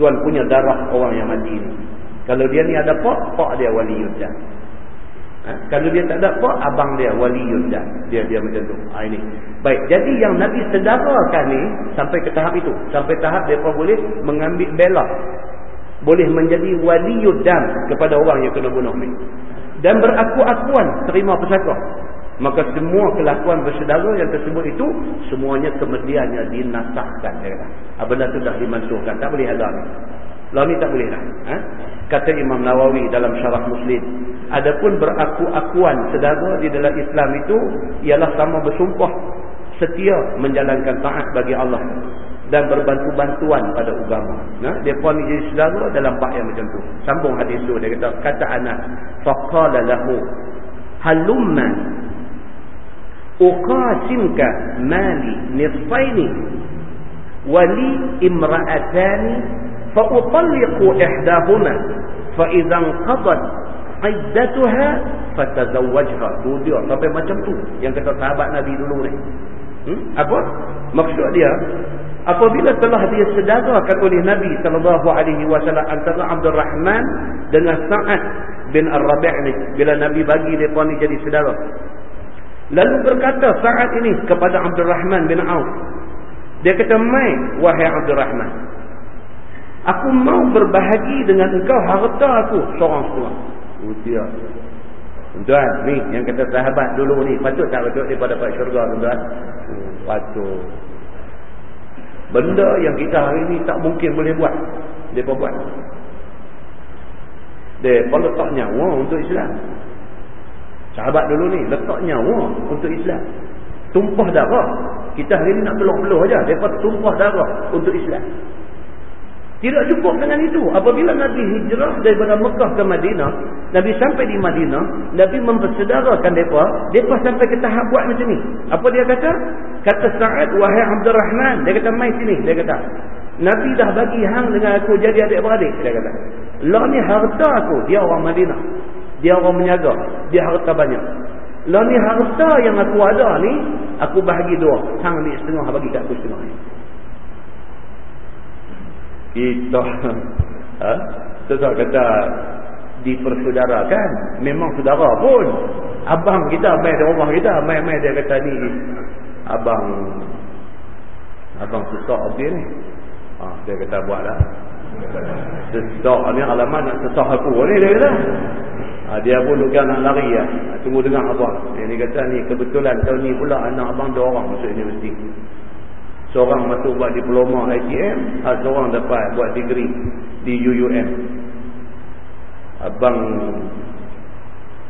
Tuan punya darah orang yang mati ni. Kalau dia ni ada pak, pak dia waliyuddin. Ha? Kalau dia tak ada pak, abang dia waliyuddin. Dia dia macam tu. Ha, ini. Baik, jadi yang Nabi sedarakan ni sampai ke tahap itu, sampai tahap depa boleh mengambil bela boleh menjadi waliyuddam kepada orang yang kena bunuh ni. Dan beraku-akuan terima pesakah maka semua kelakuan bersedara yang tersebut itu semuanya kemudiannya dinasahkan ah, benda itu dah dimansuhkan tak boleh ni. Lah ni tak boleh dah ha? kata Imam Nawawi dalam syarah muslim adapun beraku-akuan sedara di dalam Islam itu ialah sama bersumpah setia menjalankan taat bagi Allah dan berbantu-bantuan pada agama. Nah, depa ni jadi saudara dalam bab yang macam tu. Sambung hadis tu dia kata kata anak faqala lahu halumma uqasimka mali nisfaini wali imra'atani fa utalliqu ihdahuma fa idza qadat iddatuha fatazawwajha tu dia sampai macam tu yang kata sahabat nabi dulu ni hmm? apa maksud dia apabila telah dia sedarakan oleh Nabi sallallahu alaihi wasallam antara Abdul Rahman dengan Sa'ad bin Ar-Rabi' ni bila Nabi bagi depa ni jadi saudara lalu berkata Sa'ad ini kepada Abdul Rahman bin Auf dia kata mai wahai Abdul Rahman aku mau berbahagi dengan engkau harta aku seorang-seorang dia tuan ni yang kata sahabat dulu ni patut tak patut daripada dapat syurga tuan? Patut Benda yang kita hari ni tak mungkin boleh buat. Mereka buat. Mereka letak nyawa untuk Islam. Sahabat dulu ni letak nyawa untuk Islam. Tumpah darah. Kita hari ni nak peluh-peluh aja. Mereka tumpah darah untuk Islam. Tidak cukup dengan itu. Apabila Nabi hijrah daripada Mekah ke Madinah, Nabi sampai di Madinah, Nabi mempersedarakan mereka, mereka sampai ke tahap buat macam ni. Apa dia kata? Kata Sa'ad, wahai Abdul Rahman, dia kata, mai sini, dia kata. Nabi dah bagi hang dengan aku jadi adik-beradik, dia kata. Lah ni harta aku, dia orang Madinah. Dia orang menyaga, dia harta banyak. Lah ni harta yang aku ada ni, aku bahagi dua. Hang ambil setengah, bagi kat aku setengah ni kita ha? tetap kata dipersaudarakan memang saudara pun. Abang kita main di rumah kita main-main dia kata ni abang abang sesak dia ni. Ha, dia kata buat lah sesak ni alamat nak sesak aku ni dia kata. Ha, dia pun bukan nak lari lah tunggu dengar abang. Dia kata ni kebetulan tahun ni pula anak abang dua orang masuk universiti seorang masuk buat diploma ITM seorang dapat buat degree di UUM abang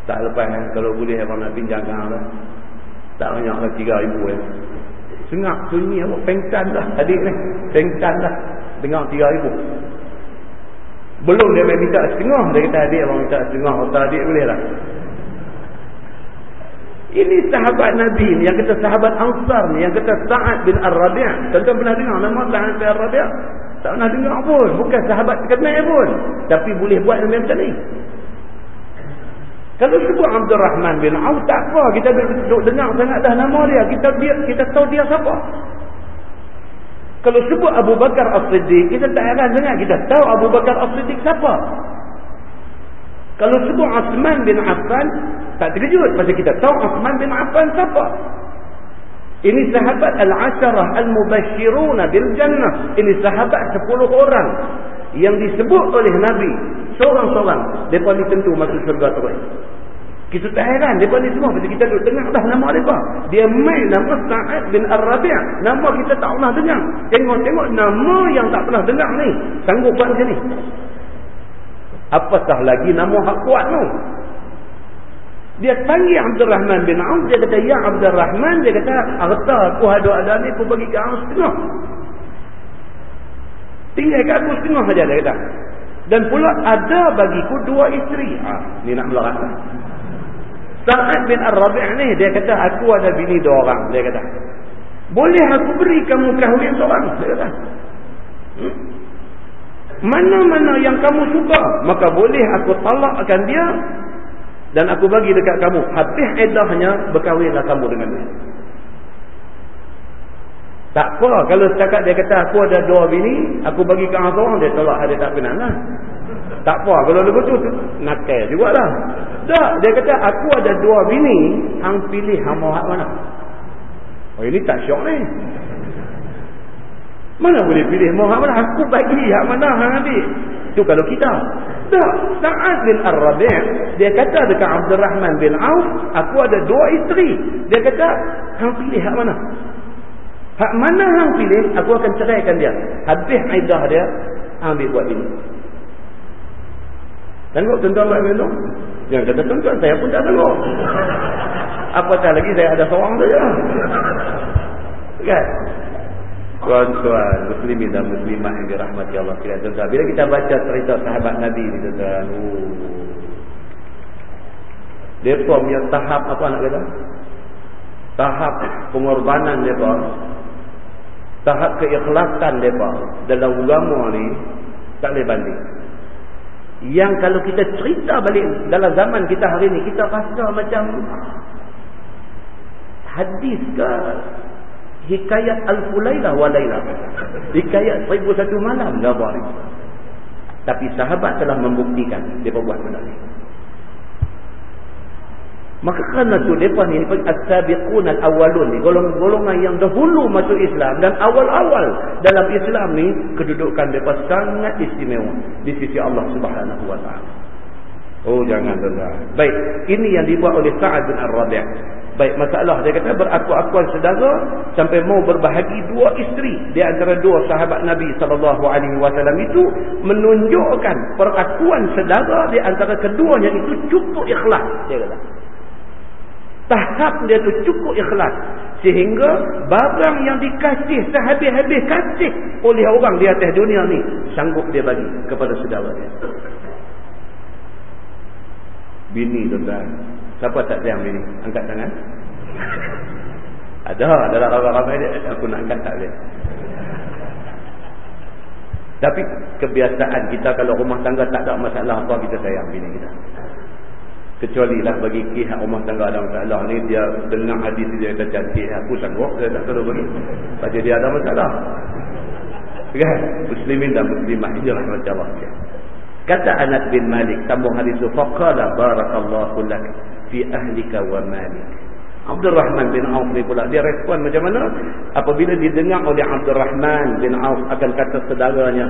tak lepas kan kalau boleh abang nak pinjamkan lah. tak banyak lah 3 ribu eh. sengak sunyi abang. Pengkan lah adik ni. Pengkan lah dengar 3 ribu. Belum dia minta setengah. Dia kata adik abang minta setengah. Kata adik boleh lah ini sahabat Nabi ni yang kata sahabat Ansar ni yang kata Sa'ad bin Ar-Rabi'. Tuan-tuan pernah dengar nama Sa'ad bin Ar-Rabi'? Tak pernah dengar pun. Bukan sahabat terkenal pun. Tapi boleh buat macam ni. Kalau sebut Abdul Rahman bin Auf tak apa. Kita duduk dengar sangat dah nama dia. Kita dia, kita tahu dia siapa. Kalau sebut Abu Bakar As-Siddiq, kita tak heran sangat. Kita tahu Abu Bakar As-Siddiq siapa. Kalau sebut Osman bin Affan, tak terkejut. Pasal kita tahu Osman bin Affan siapa. Ini sahabat Al-Asharah Al-Mubashiruna Bil Jannah. Ini sahabat sepuluh orang. Yang disebut oleh Nabi. Seorang-seorang. Mereka ni tentu masuk surga terus. Kita tak heran. Mereka ni semua. Bila kita duduk dengar dah nama mereka. Dia main nama Sa'ad bin Ar-Rabi' Nama kita tak pernah dengar. Tengok-tengok nama yang tak pernah dengar ni. Sanggup buat macam ni. Apatah lagi nama hak kuat tu. Dia panggil Abdul Rahman bin Auf. Dia kata, Ya Abdul Rahman. Dia kata, harta aku ada-ada ni aku bagi ke aku setengah. Tinggal ke aku setengah saja dia kata. Dan pula ada bagiku dua isteri. Ha, ni nak melarat. Sa'ad bin Ar-Rabi' ni dia kata, aku ada bini dua orang. Dia kata, boleh aku beri kamu kahwin seorang. Dia kata. Hmm? Mana-mana yang kamu suka, maka boleh aku talakkan dia dan aku bagi dekat kamu. Habis edahnya, berkahwinlah kamu dengan dia. Tak apa. Kalau setakat dia kata aku ada dua bini, aku bagi ke orang dia tolak dia tak kenal lah. Tak apa. Kalau dia betul, nakal juga lah. Tak. Dia kata aku ada dua bini, hang pilih hang mau mana. Oh ini tak syok ni. Mana boleh pilih Muhammad aku bagi hak mana hang ambil. Itu kalau kita. Tak. Sa'ad bin Ar-Rabi' dia kata dekat Abdul Rahman bin Auf, aku ada dua isteri. Dia kata, hang pilih hak mana? Hak mana hang pilih, aku akan ceraikan dia. Habis aidah dia, ambil buat ini. Tengok tuan-tuan buat minum. Jangan kata tuan-tuan, saya pun tak tengok. Apatah lagi saya ada seorang saja. Kan? Tuan-tuan, muslimin dan muslimah yang dirahmati Allah sekalian. Bila kita baca cerita sahabat Nabi ni tuan-tuan, oh. Depa punya tahap apa nak kata? Tahap pengorbanan depa. Tahap keikhlasan depa dalam agama ni tak boleh banding. Yang kalau kita cerita balik dalam zaman kita hari ni, kita rasa macam hadis ke hikayat Al-Fulailah wa Lailah. Hikayat seribu satu malam gambar ni. Tapi sahabat telah membuktikan dia buat benda ni. Maka kerana tu mereka ni as-sabiqun al-awwalun ni golongan-golongan yang dahulu masuk Islam dan awal-awal dalam Islam ni kedudukan mereka sangat istimewa di sisi Allah Subhanahu wa taala. Oh jangan dengar. Baik, ini yang dibuat oleh Sa'ad bin Ar-Rabi'. Baik, masalah dia kata beraku-akuan saudara sampai mau berbahagi dua isteri di antara dua sahabat Nabi sallallahu alaihi wasallam itu menunjukkan perakuan saudara di antara keduanya itu cukup ikhlas dia kata. Tahap dia tu cukup ikhlas sehingga barang yang dikasih sehabis-habis kasih oleh orang di atas dunia ni sanggup dia bagi kepada saudara dia. Bini tuan-tuan Siapa tak sayang bini? Angkat tangan. Ada dalam ramai-ramai dia. Aku nak angkat tak boleh. Tapi kebiasaan kita kalau rumah tangga tak ada masalah apa kita sayang bini kita. Kecuali lah bagi pihak rumah tangga ada masalah ni dia dengar hadis dia kata cantik aku sanggup dia tak perlu bagi. Pasal dia ada masalah. Kan? Muslimin dan muslimah ini rahmat Allah. Kata Anas bin Malik sambung hadis itu faqala barakallahu lak fi ahlika wa malik. Abdul Rahman bin Auf ni pula dia respon macam mana? Apabila didengar oleh Abdul Rahman bin Auf akan kata saudaranya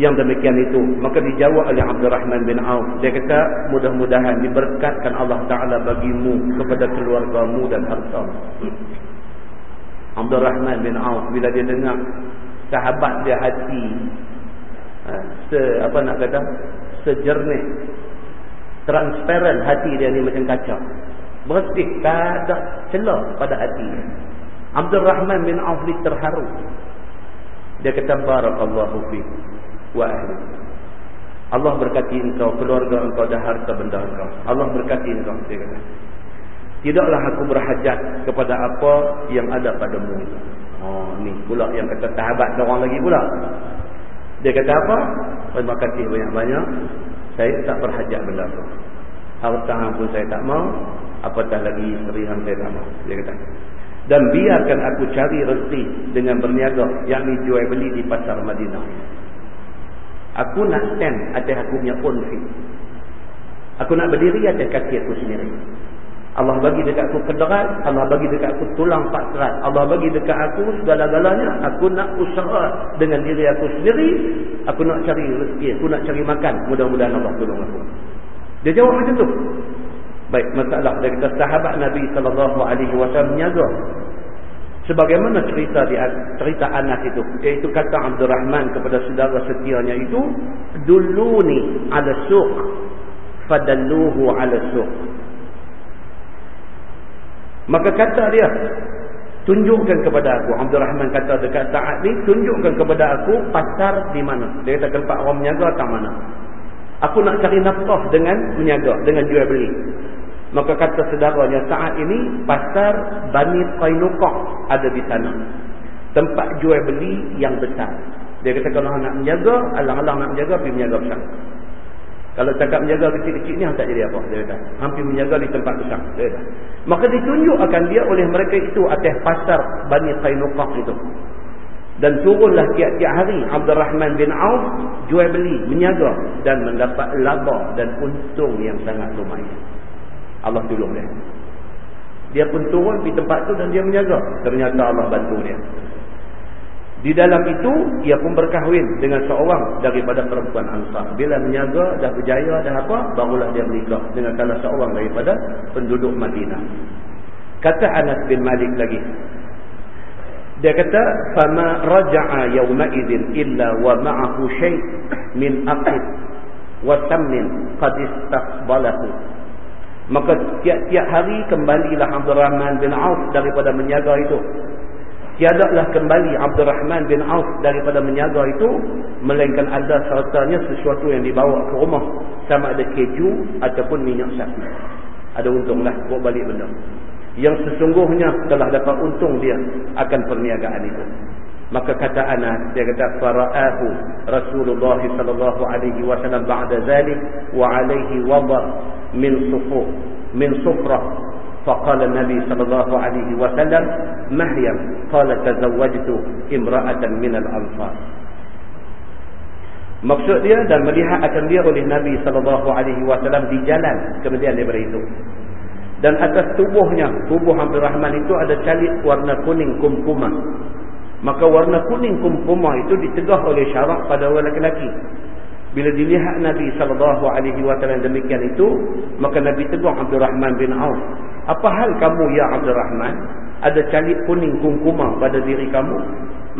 yang demikian itu. Maka dijawab oleh Abdul Rahman bin Auf. Dia kata mudah-mudahan diberkatkan Allah Taala bagimu kepada keluargamu dan harta Abdul Rahman bin Auf bila dia dengar sahabat dia hati ha, se apa nak kata? Sejernih transparent hati dia ni macam kaca. Bersih tak ada celah pada hati Abdul Rahman bin Auf terharu. Dia kata barakallahu fi wa ahli. Allah berkati engkau keluarga engkau dan harta benda engkau. Allah berkati engkau dia kata. Tidaklah aku berhajat kepada apa yang ada padamu. Oh ni pula yang kata sahabat orang lagi pula. Dia kata apa? Terima kasih banyak-banyak saya tak berhajat benda tu. Harta pun saya tak mau, apatah lagi isteri hang saya tak mau. Dia kata. Dan biarkan aku cari rezeki dengan berniaga, yakni jual beli di pasar Madinah. Aku nak stand atas aku punya own feet. Aku nak berdiri atas kaki aku sendiri. Allah bagi dekat aku kederat, Allah bagi dekat aku tulang pak kerat. Allah bagi dekat aku segala-galanya. Aku nak usaha dengan diri aku sendiri. Aku nak cari rezeki, aku nak cari makan. Mudah-mudahan Allah tolong aku. Dia jawab macam tu. Baik, masalah dia kata sahabat Nabi sallallahu alaihi wasallam menyaga. Sebagaimana cerita di cerita Anas itu, iaitu kata Abdul Rahman kepada saudara setianya itu, duluni ala suq fadalluhu ala suq. Maka kata dia, tunjukkan kepada aku. Abdul Rahman kata dekat saat ni, tunjukkan kepada aku pasar di mana. Dia kata tempat orang menyaga tak mana. Aku nak cari nafkah dengan menyaga, dengan jual beli. Maka kata saudaranya, saat ini pasar Bani Qainuqah ada di sana. Tempat jual beli yang besar. Dia kata kalau nak menjaga, alang-alang nak menjaga, pergi menjaga besar. Kalau cakap menjaga kecil-kecil ni tak jadi apa. Dia kata. Hampir menjaga di tempat besar. Dia kata. Maka ditunjuk akan dia oleh mereka itu atas pasar Bani Qainuqah itu. Dan turunlah tiap-tiap hari Abdul Rahman bin Auf jual beli, menjaga dan mendapat laba dan untung yang sangat lumayan. Allah tolong dia. Dia pun turun di tempat tu dan dia menjaga. Ternyata Allah bantu dia. Di dalam itu, ia pun berkahwin dengan seorang daripada perempuan Ansar. Bila menyaga, dah berjaya, dah apa, barulah dia menikah dengan salah seorang daripada penduduk Madinah. Kata Anas bin Malik lagi. Dia kata, فَمَا رَجَعَ يَوْمَئِذٍ إِلَّا min شَيْءٍ wa أَقْرِبٍ qad istaqbalahu." Maka tiap-tiap hari kembalilah Abdul Rahman bin Auf daripada menyaga itu tiadalah kembali Abdul Rahman bin Auf daripada menyaga itu melainkan ada sertanya sesuatu yang dibawa ke rumah. Sama ada keju ataupun minyak sapi. Ada untunglah buat balik benda. Yang sesungguhnya telah dapat untung dia akan perniagaan itu. Maka kata Anas dia kata faraahu Rasulullah sallallahu alaihi wasallam ba'da zalik wa alaihi wadar min sufu min sufrah فقال النبي صلى الله عليه وسلم مهيم قال تزوجت امرأة من الأنصار Maksud dia dan melihat akan dia oleh Nabi SAW di jalan kemudian daripada itu. Dan atas tubuhnya, tubuh Abdul Rahman itu ada calit warna kuning kumpuma. Maka warna kuning kumpuma itu ditegah oleh syarak pada orang lelaki. Bila dilihat Nabi SAW demikian itu, maka Nabi tegur Abdul Rahman bin Auf. Apa hal kamu ya Abdul Rahman? Ada calik kuning kungkuma pada diri kamu?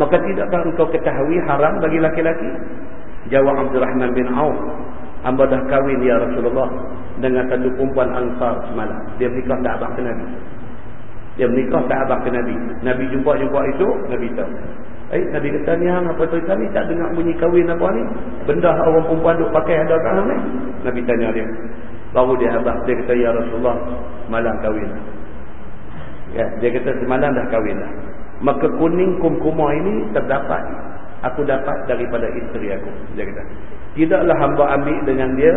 Maka tidakkah engkau ketahui haram bagi laki-laki? Jawab Abdul Rahman bin Auf. Amba dah kahwin ya Rasulullah dengan satu perempuan ansar semalam. Dia menikah tak abang Nabi. Dia menikah tak abang ke Nabi. Nabi jumpa-jumpa itu, Nabi tahu. Eh, Nabi kata ni hang apa cerita ni tak dengar bunyi kahwin apa ni? Benda orang perempuan duk pakai ada kat ni? Nabi tanya dia. Baru dia habaq dia kata ya Rasulullah malam kahwin. Ya, dia kata semalam dah kahwin dah. Maka kuning kumkuma ini terdapat aku dapat daripada isteri aku. Dia kata. Tidaklah hamba ambil dengan dia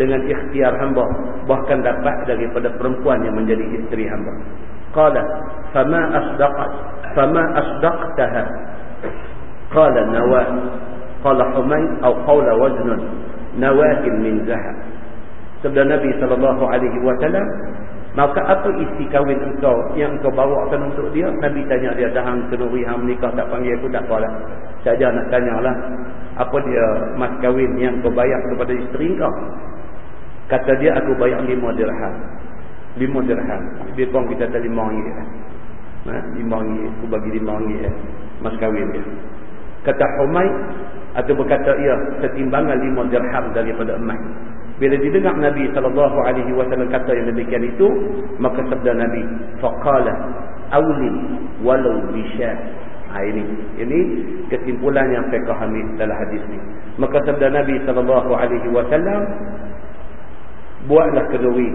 dengan ikhtiar hamba bahkan dapat daripada perempuan yang menjadi isteri hamba. Qala fama asdaqat fama asdaqtaha قال النواه قال حميد أو قول وزن نواه من ذهب sabda Nabi sallallahu alaihi wasallam maka apa isi kahwin engkau yang engkau bawakan untuk dia Nabi tanya dia dah hang kenuri hang menikah tak panggil aku tak apalah saja nak tanyalah apa dia mas kahwin yang kau bayar kepada isteri engkau kata dia aku bayar lima dirham lima dirham lebih kurang kita ada lima ringgit ha? lima ringgit aku bagi lima ringgit eh, mas kahwin dia. Kata Humay atau berkata ia ketimbangan lima dirham daripada emas. Bila didengar Nabi wasallam kata yang demikian itu maka sabda Nabi faqala awli walau bisyah ha, ini ini kesimpulan yang saya fahami dalam hadis ini maka sabda Nabi wasallam buatlah kenduri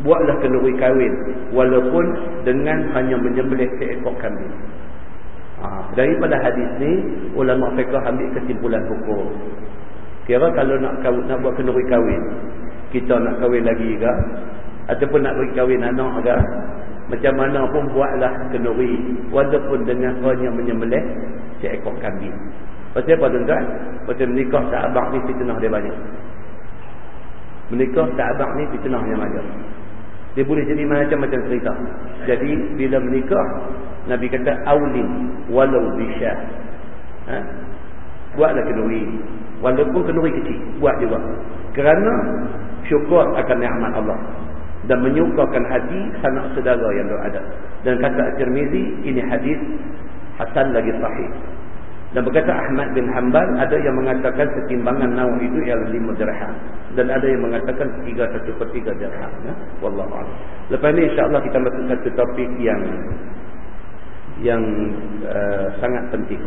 buatlah kenduri kahwin walaupun dengan hanya menyembelih seekor kambing Ha, daripada hadis ni ulama fiqh ambil kesimpulan hukum. Kira kalau nak kahwin, nak buat kenduri kahwin, kita nak kahwin lagi ke ataupun nak bagi kahwin anak ke, macam mana pun buatlah kenduri walaupun dengan hanya menyembelih seekor kambing. Pasal apa tuan-tuan? Pasal menikah tak abang ni fitnah dia banyak. Menikah tak abang ni fitnah yang banyak. Dia boleh jadi macam-macam cerita. Jadi bila menikah Nabi kata aulin walau bisyah. Ha? Buatlah kenduri. Walaupun kenduri kecil, buat juga. Kerana syukur akan nikmat Allah dan menyukakan hati sanak saudara yang ada. Dan kata At-Tirmizi, ini hadis hasan lagi sahih. Dan berkata Ahmad bin Hanbal ada yang mengatakan setimbangan naum itu ialah lima dirham dan ada yang mengatakan tiga satu per tiga dirham. Ya? Wallahu a'lam. Lepas ini insya-Allah kita masuk satu topik yang yang uh, sangat penting.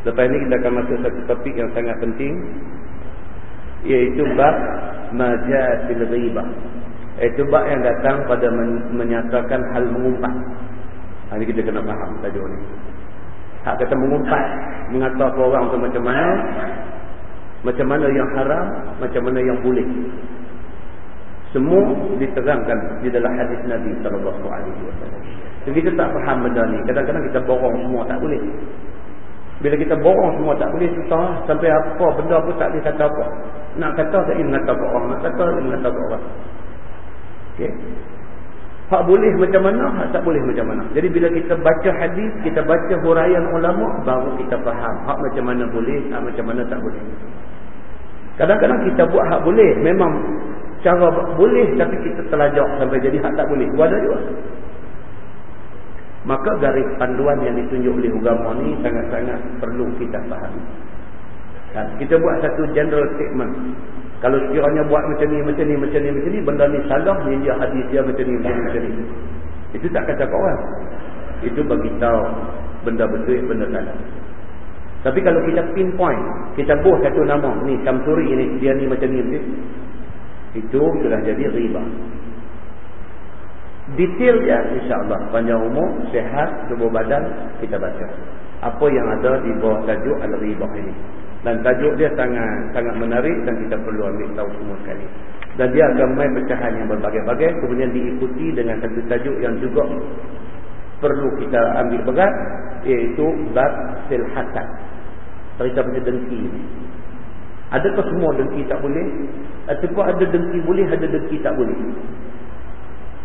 Lepas ini kita akan masuk satu topik yang sangat penting iaitu bab majatil ghibah. Itu bab yang datang pada men menyatakan hal mengumpat. Ini kita kena faham tajuk ni. Hak kata mengumpat, mengatakan orang tu macam mana, macam mana yang haram, macam mana yang boleh. Semua diterangkan di dalam hadis Nabi sallallahu alaihi wasallam. Kita tak faham benda ni. Kadang-kadang kita borong semua tak boleh. Bila kita borong semua tak boleh susah sampai apa benda pun tak boleh kata apa. Nak kata tak ingin kata orang, nak kata ingin kata orang. Okey. Hak boleh macam mana, hak tak boleh macam mana. Jadi bila kita baca hadis, kita baca huraian ulama, baru kita faham hak macam mana boleh, hak macam mana tak boleh. Kadang-kadang kita buat hak boleh, memang cara boleh tapi kita telajak sampai jadi hak tak boleh. Buat juga. Maka garis panduan yang ditunjuk oleh agama ni sangat-sangat perlu kita faham. Dan kita buat satu general statement. Kalau sekiranya buat macam ni, macam ni, macam ni, macam ni, benda ni salah, ni dia hadis dia macam ni, macam ni, macam ni. Itu tak kata kau orang. Itu bagi tahu benda betul, benda salah. Tapi kalau kita pinpoint, kita buat satu nama, ni Samsuri ni, dia ni, macam ni. Itu sudah jadi riba. Detail dia, insyaAllah, panjang umur, sehat, tubuh badan, kita baca. Apa yang ada di bawah tajuk al-riba ini. Dan tajuk dia sangat sangat menarik dan kita perlu ambil tahu semua sekali. Dan dia akan main pecahan yang berbagai-bagai. Kemudian diikuti dengan satu tajuk yang juga perlu kita ambil berat. Iaitu Bab Silhatan. Cerita pasal dengki ni. Adakah semua dengki tak boleh? Ataupun ada dengki boleh, ada dengki tak boleh?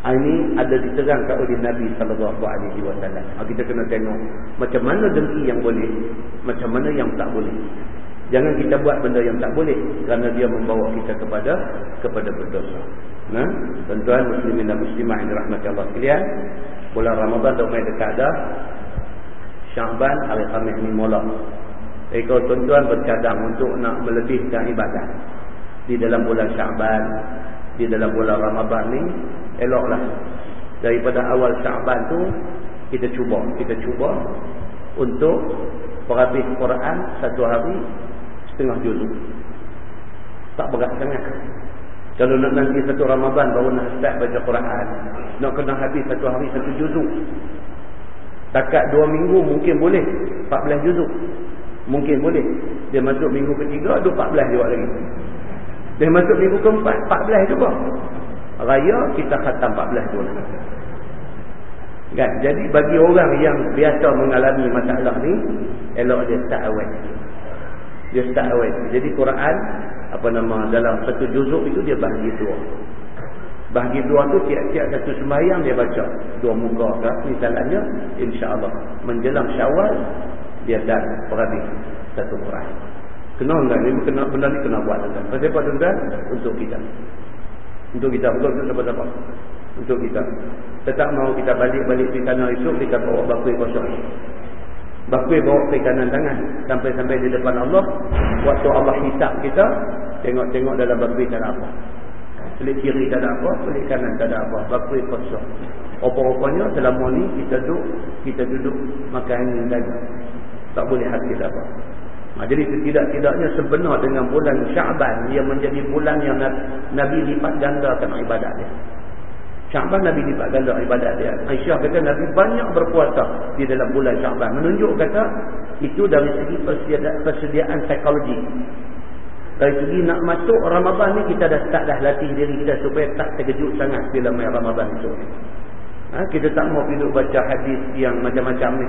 Ah, ini ada diterangkan oleh Nabi wasallam. Ah, kita kena tengok macam mana dengki yang boleh, macam mana yang tak boleh. Jangan kita buat benda yang tak boleh kerana dia membawa kita kepada kepada berdosa. Nah, tuan-tuan muslimin dan muslimah yang dirahmati Allah sekalian, bulan Ramadan dah mulai dekat dah. Syaban hari Khamis ni mula. Kalau tuan-tuan bercadang untuk nak melebihkan ibadah di dalam bulan Syaban, di dalam bulan Ramadan ni, eloklah. Daripada awal Syaban tu kita cuba, kita cuba untuk berhabis Quran satu hari setengah juzuk. Tak berat sangat. Kalau nak nanti satu Ramadan baru nak start baca Quran. Nak kena habis satu hari satu juzuk. Takat dua minggu mungkin boleh. 14 juzuk. Mungkin boleh. Dia masuk minggu ketiga, ada 14 juga lagi. Dia masuk minggu keempat, 14 juga. Raya kita khatam 14 juga. Kan? Jadi bagi orang yang biasa mengalami masalah ni, elok dia start awal dia start awal. Jadi Quran apa nama dalam satu juzuk itu dia bahagi dua. Bahagi dua tu tiap-tiap satu sembahyang dia baca dua muka ke misalnya insya-Allah menjelang Syawal dia dah berhabis satu Quran. Kena enggak ni kena benda ni kena buat tuan. Pasal apa tuan? Untuk kita. Untuk kita bukan untuk siapa-siapa. Untuk kita. Tetap mau kita balik-balik di sana esok kita bawa bakul kosong. Bakui bawa ke kanan tangan sampai-sampai di depan Allah. Waktu Allah hisap kita, tengok-tengok dalam bakui tak ada apa. Selit kiri tak ada apa, selit kanan tak ada apa. Bakui kosong. Apa-apanya selama ni kita duduk, kita duduk makan saja. Tak boleh hasil apa. Ha, jadi setidak-tidaknya sebenar dengan bulan Syaban yang menjadi bulan yang Nabi lipat gandakan ibadat dia. Syaban Nabi lipat ganda ibadat dia. Aisyah kata Nabi banyak berpuasa di dalam bulan Syaban. Menunjuk kata itu dari segi persediaan, persediaan psikologi. Dari segi nak masuk Ramadan ni kita dah start dah latih diri kita supaya tak terkejut sangat bila main Ramadan tu. Ha, kita tak mau duduk baca hadis yang macam-macam ni.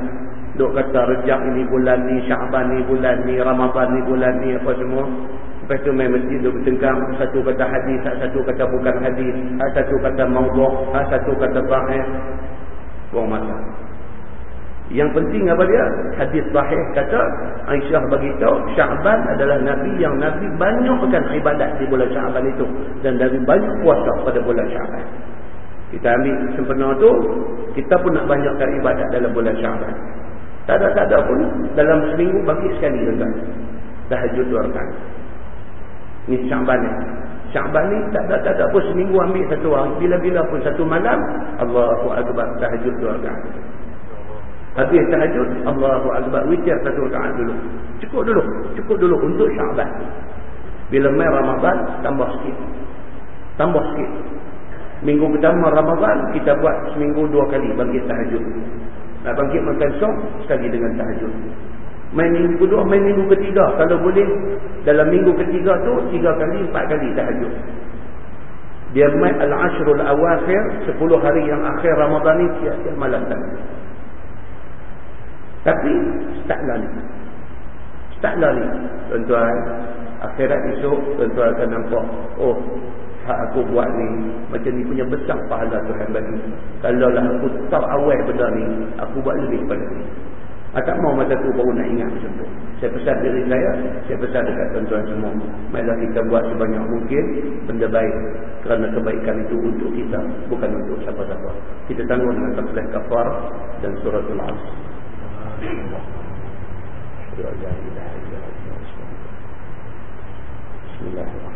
Duk kata rejak ini bulan ni, Syaban ni bulan ni, Ramadan ni bulan ni apa semua. Lepas tu main masjid tu bertengkang. Satu kata hadis, satu kata bukan hadis. Satu kata mawduh, satu kata bahir. Buang masa. Yang penting apa dia? Hadis bahir kata, Aisyah beritahu, Syaban adalah Nabi yang Nabi banyakkan ibadat di bulan Syaban itu. Dan Nabi banyak puasa pada bulan Syaban. Kita ambil sempena tu, kita pun nak banyakkan ibadat dalam bulan Syaban. Tak ada, tak ada pun, dalam seminggu bagi sekali tuan Tahajud dua rakaat. Ni Syakban ni. Syakban ni tak ada, tak ada pun seminggu ambil satu hari. Bila-bila pun satu malam. Allahu Akbar. Tahajud dua rakaat. Habis tahajud. Allahu Akbar. Witir satu rakaat dulu. Cukup dulu. Cukup dulu untuk Syakban. Bila mai Ramadan, tambah sikit. Tambah sikit. Minggu pertama Ramadan, kita buat seminggu dua kali bangkit tahajud. Nak bangkit makan sok, sekali dengan tahajud. Main minggu kedua, main minggu ketiga. Kalau boleh, dalam minggu ketiga tu, tiga kali, empat kali tahajud. Dia main al-ashrul awakhir, sepuluh hari yang akhir Ramadan ni, tiap-tiap malam tahajud. Tapi, startlah ni. Startlah ni. Tuan-tuan, akhirat esok, tuan-tuan akan nampak, oh, hak aku buat ni macam ni punya besar pahala Tuhan bagi kalau lah aku tak awal benda ni aku buat lebih pada ni Ah, tak mau masa tu baru nak ingat macam tu. Saya pesan diri saya, saya pesan dekat tuan-tuan semua. Marilah kita buat sebanyak mungkin benda baik. Kerana kebaikan itu untuk kita, bukan untuk siapa-siapa. Kita tanggung dengan tafsir kafar dan surat al-asr. Bismillahirrahmanirrahim.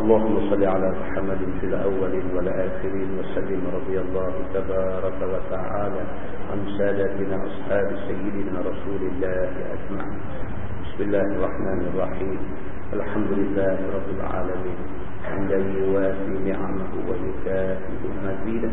اللهم صل على محمد في الأولين والآخرين وسلم رضي الله تبارك وتعالى عن سادتنا أصحاب سيدنا رسول الله أجمعين. بسم الله الرحمن الرحيم. الحمد لله رب العالمين. عند يوافي نعمه ويكافئ مزيدا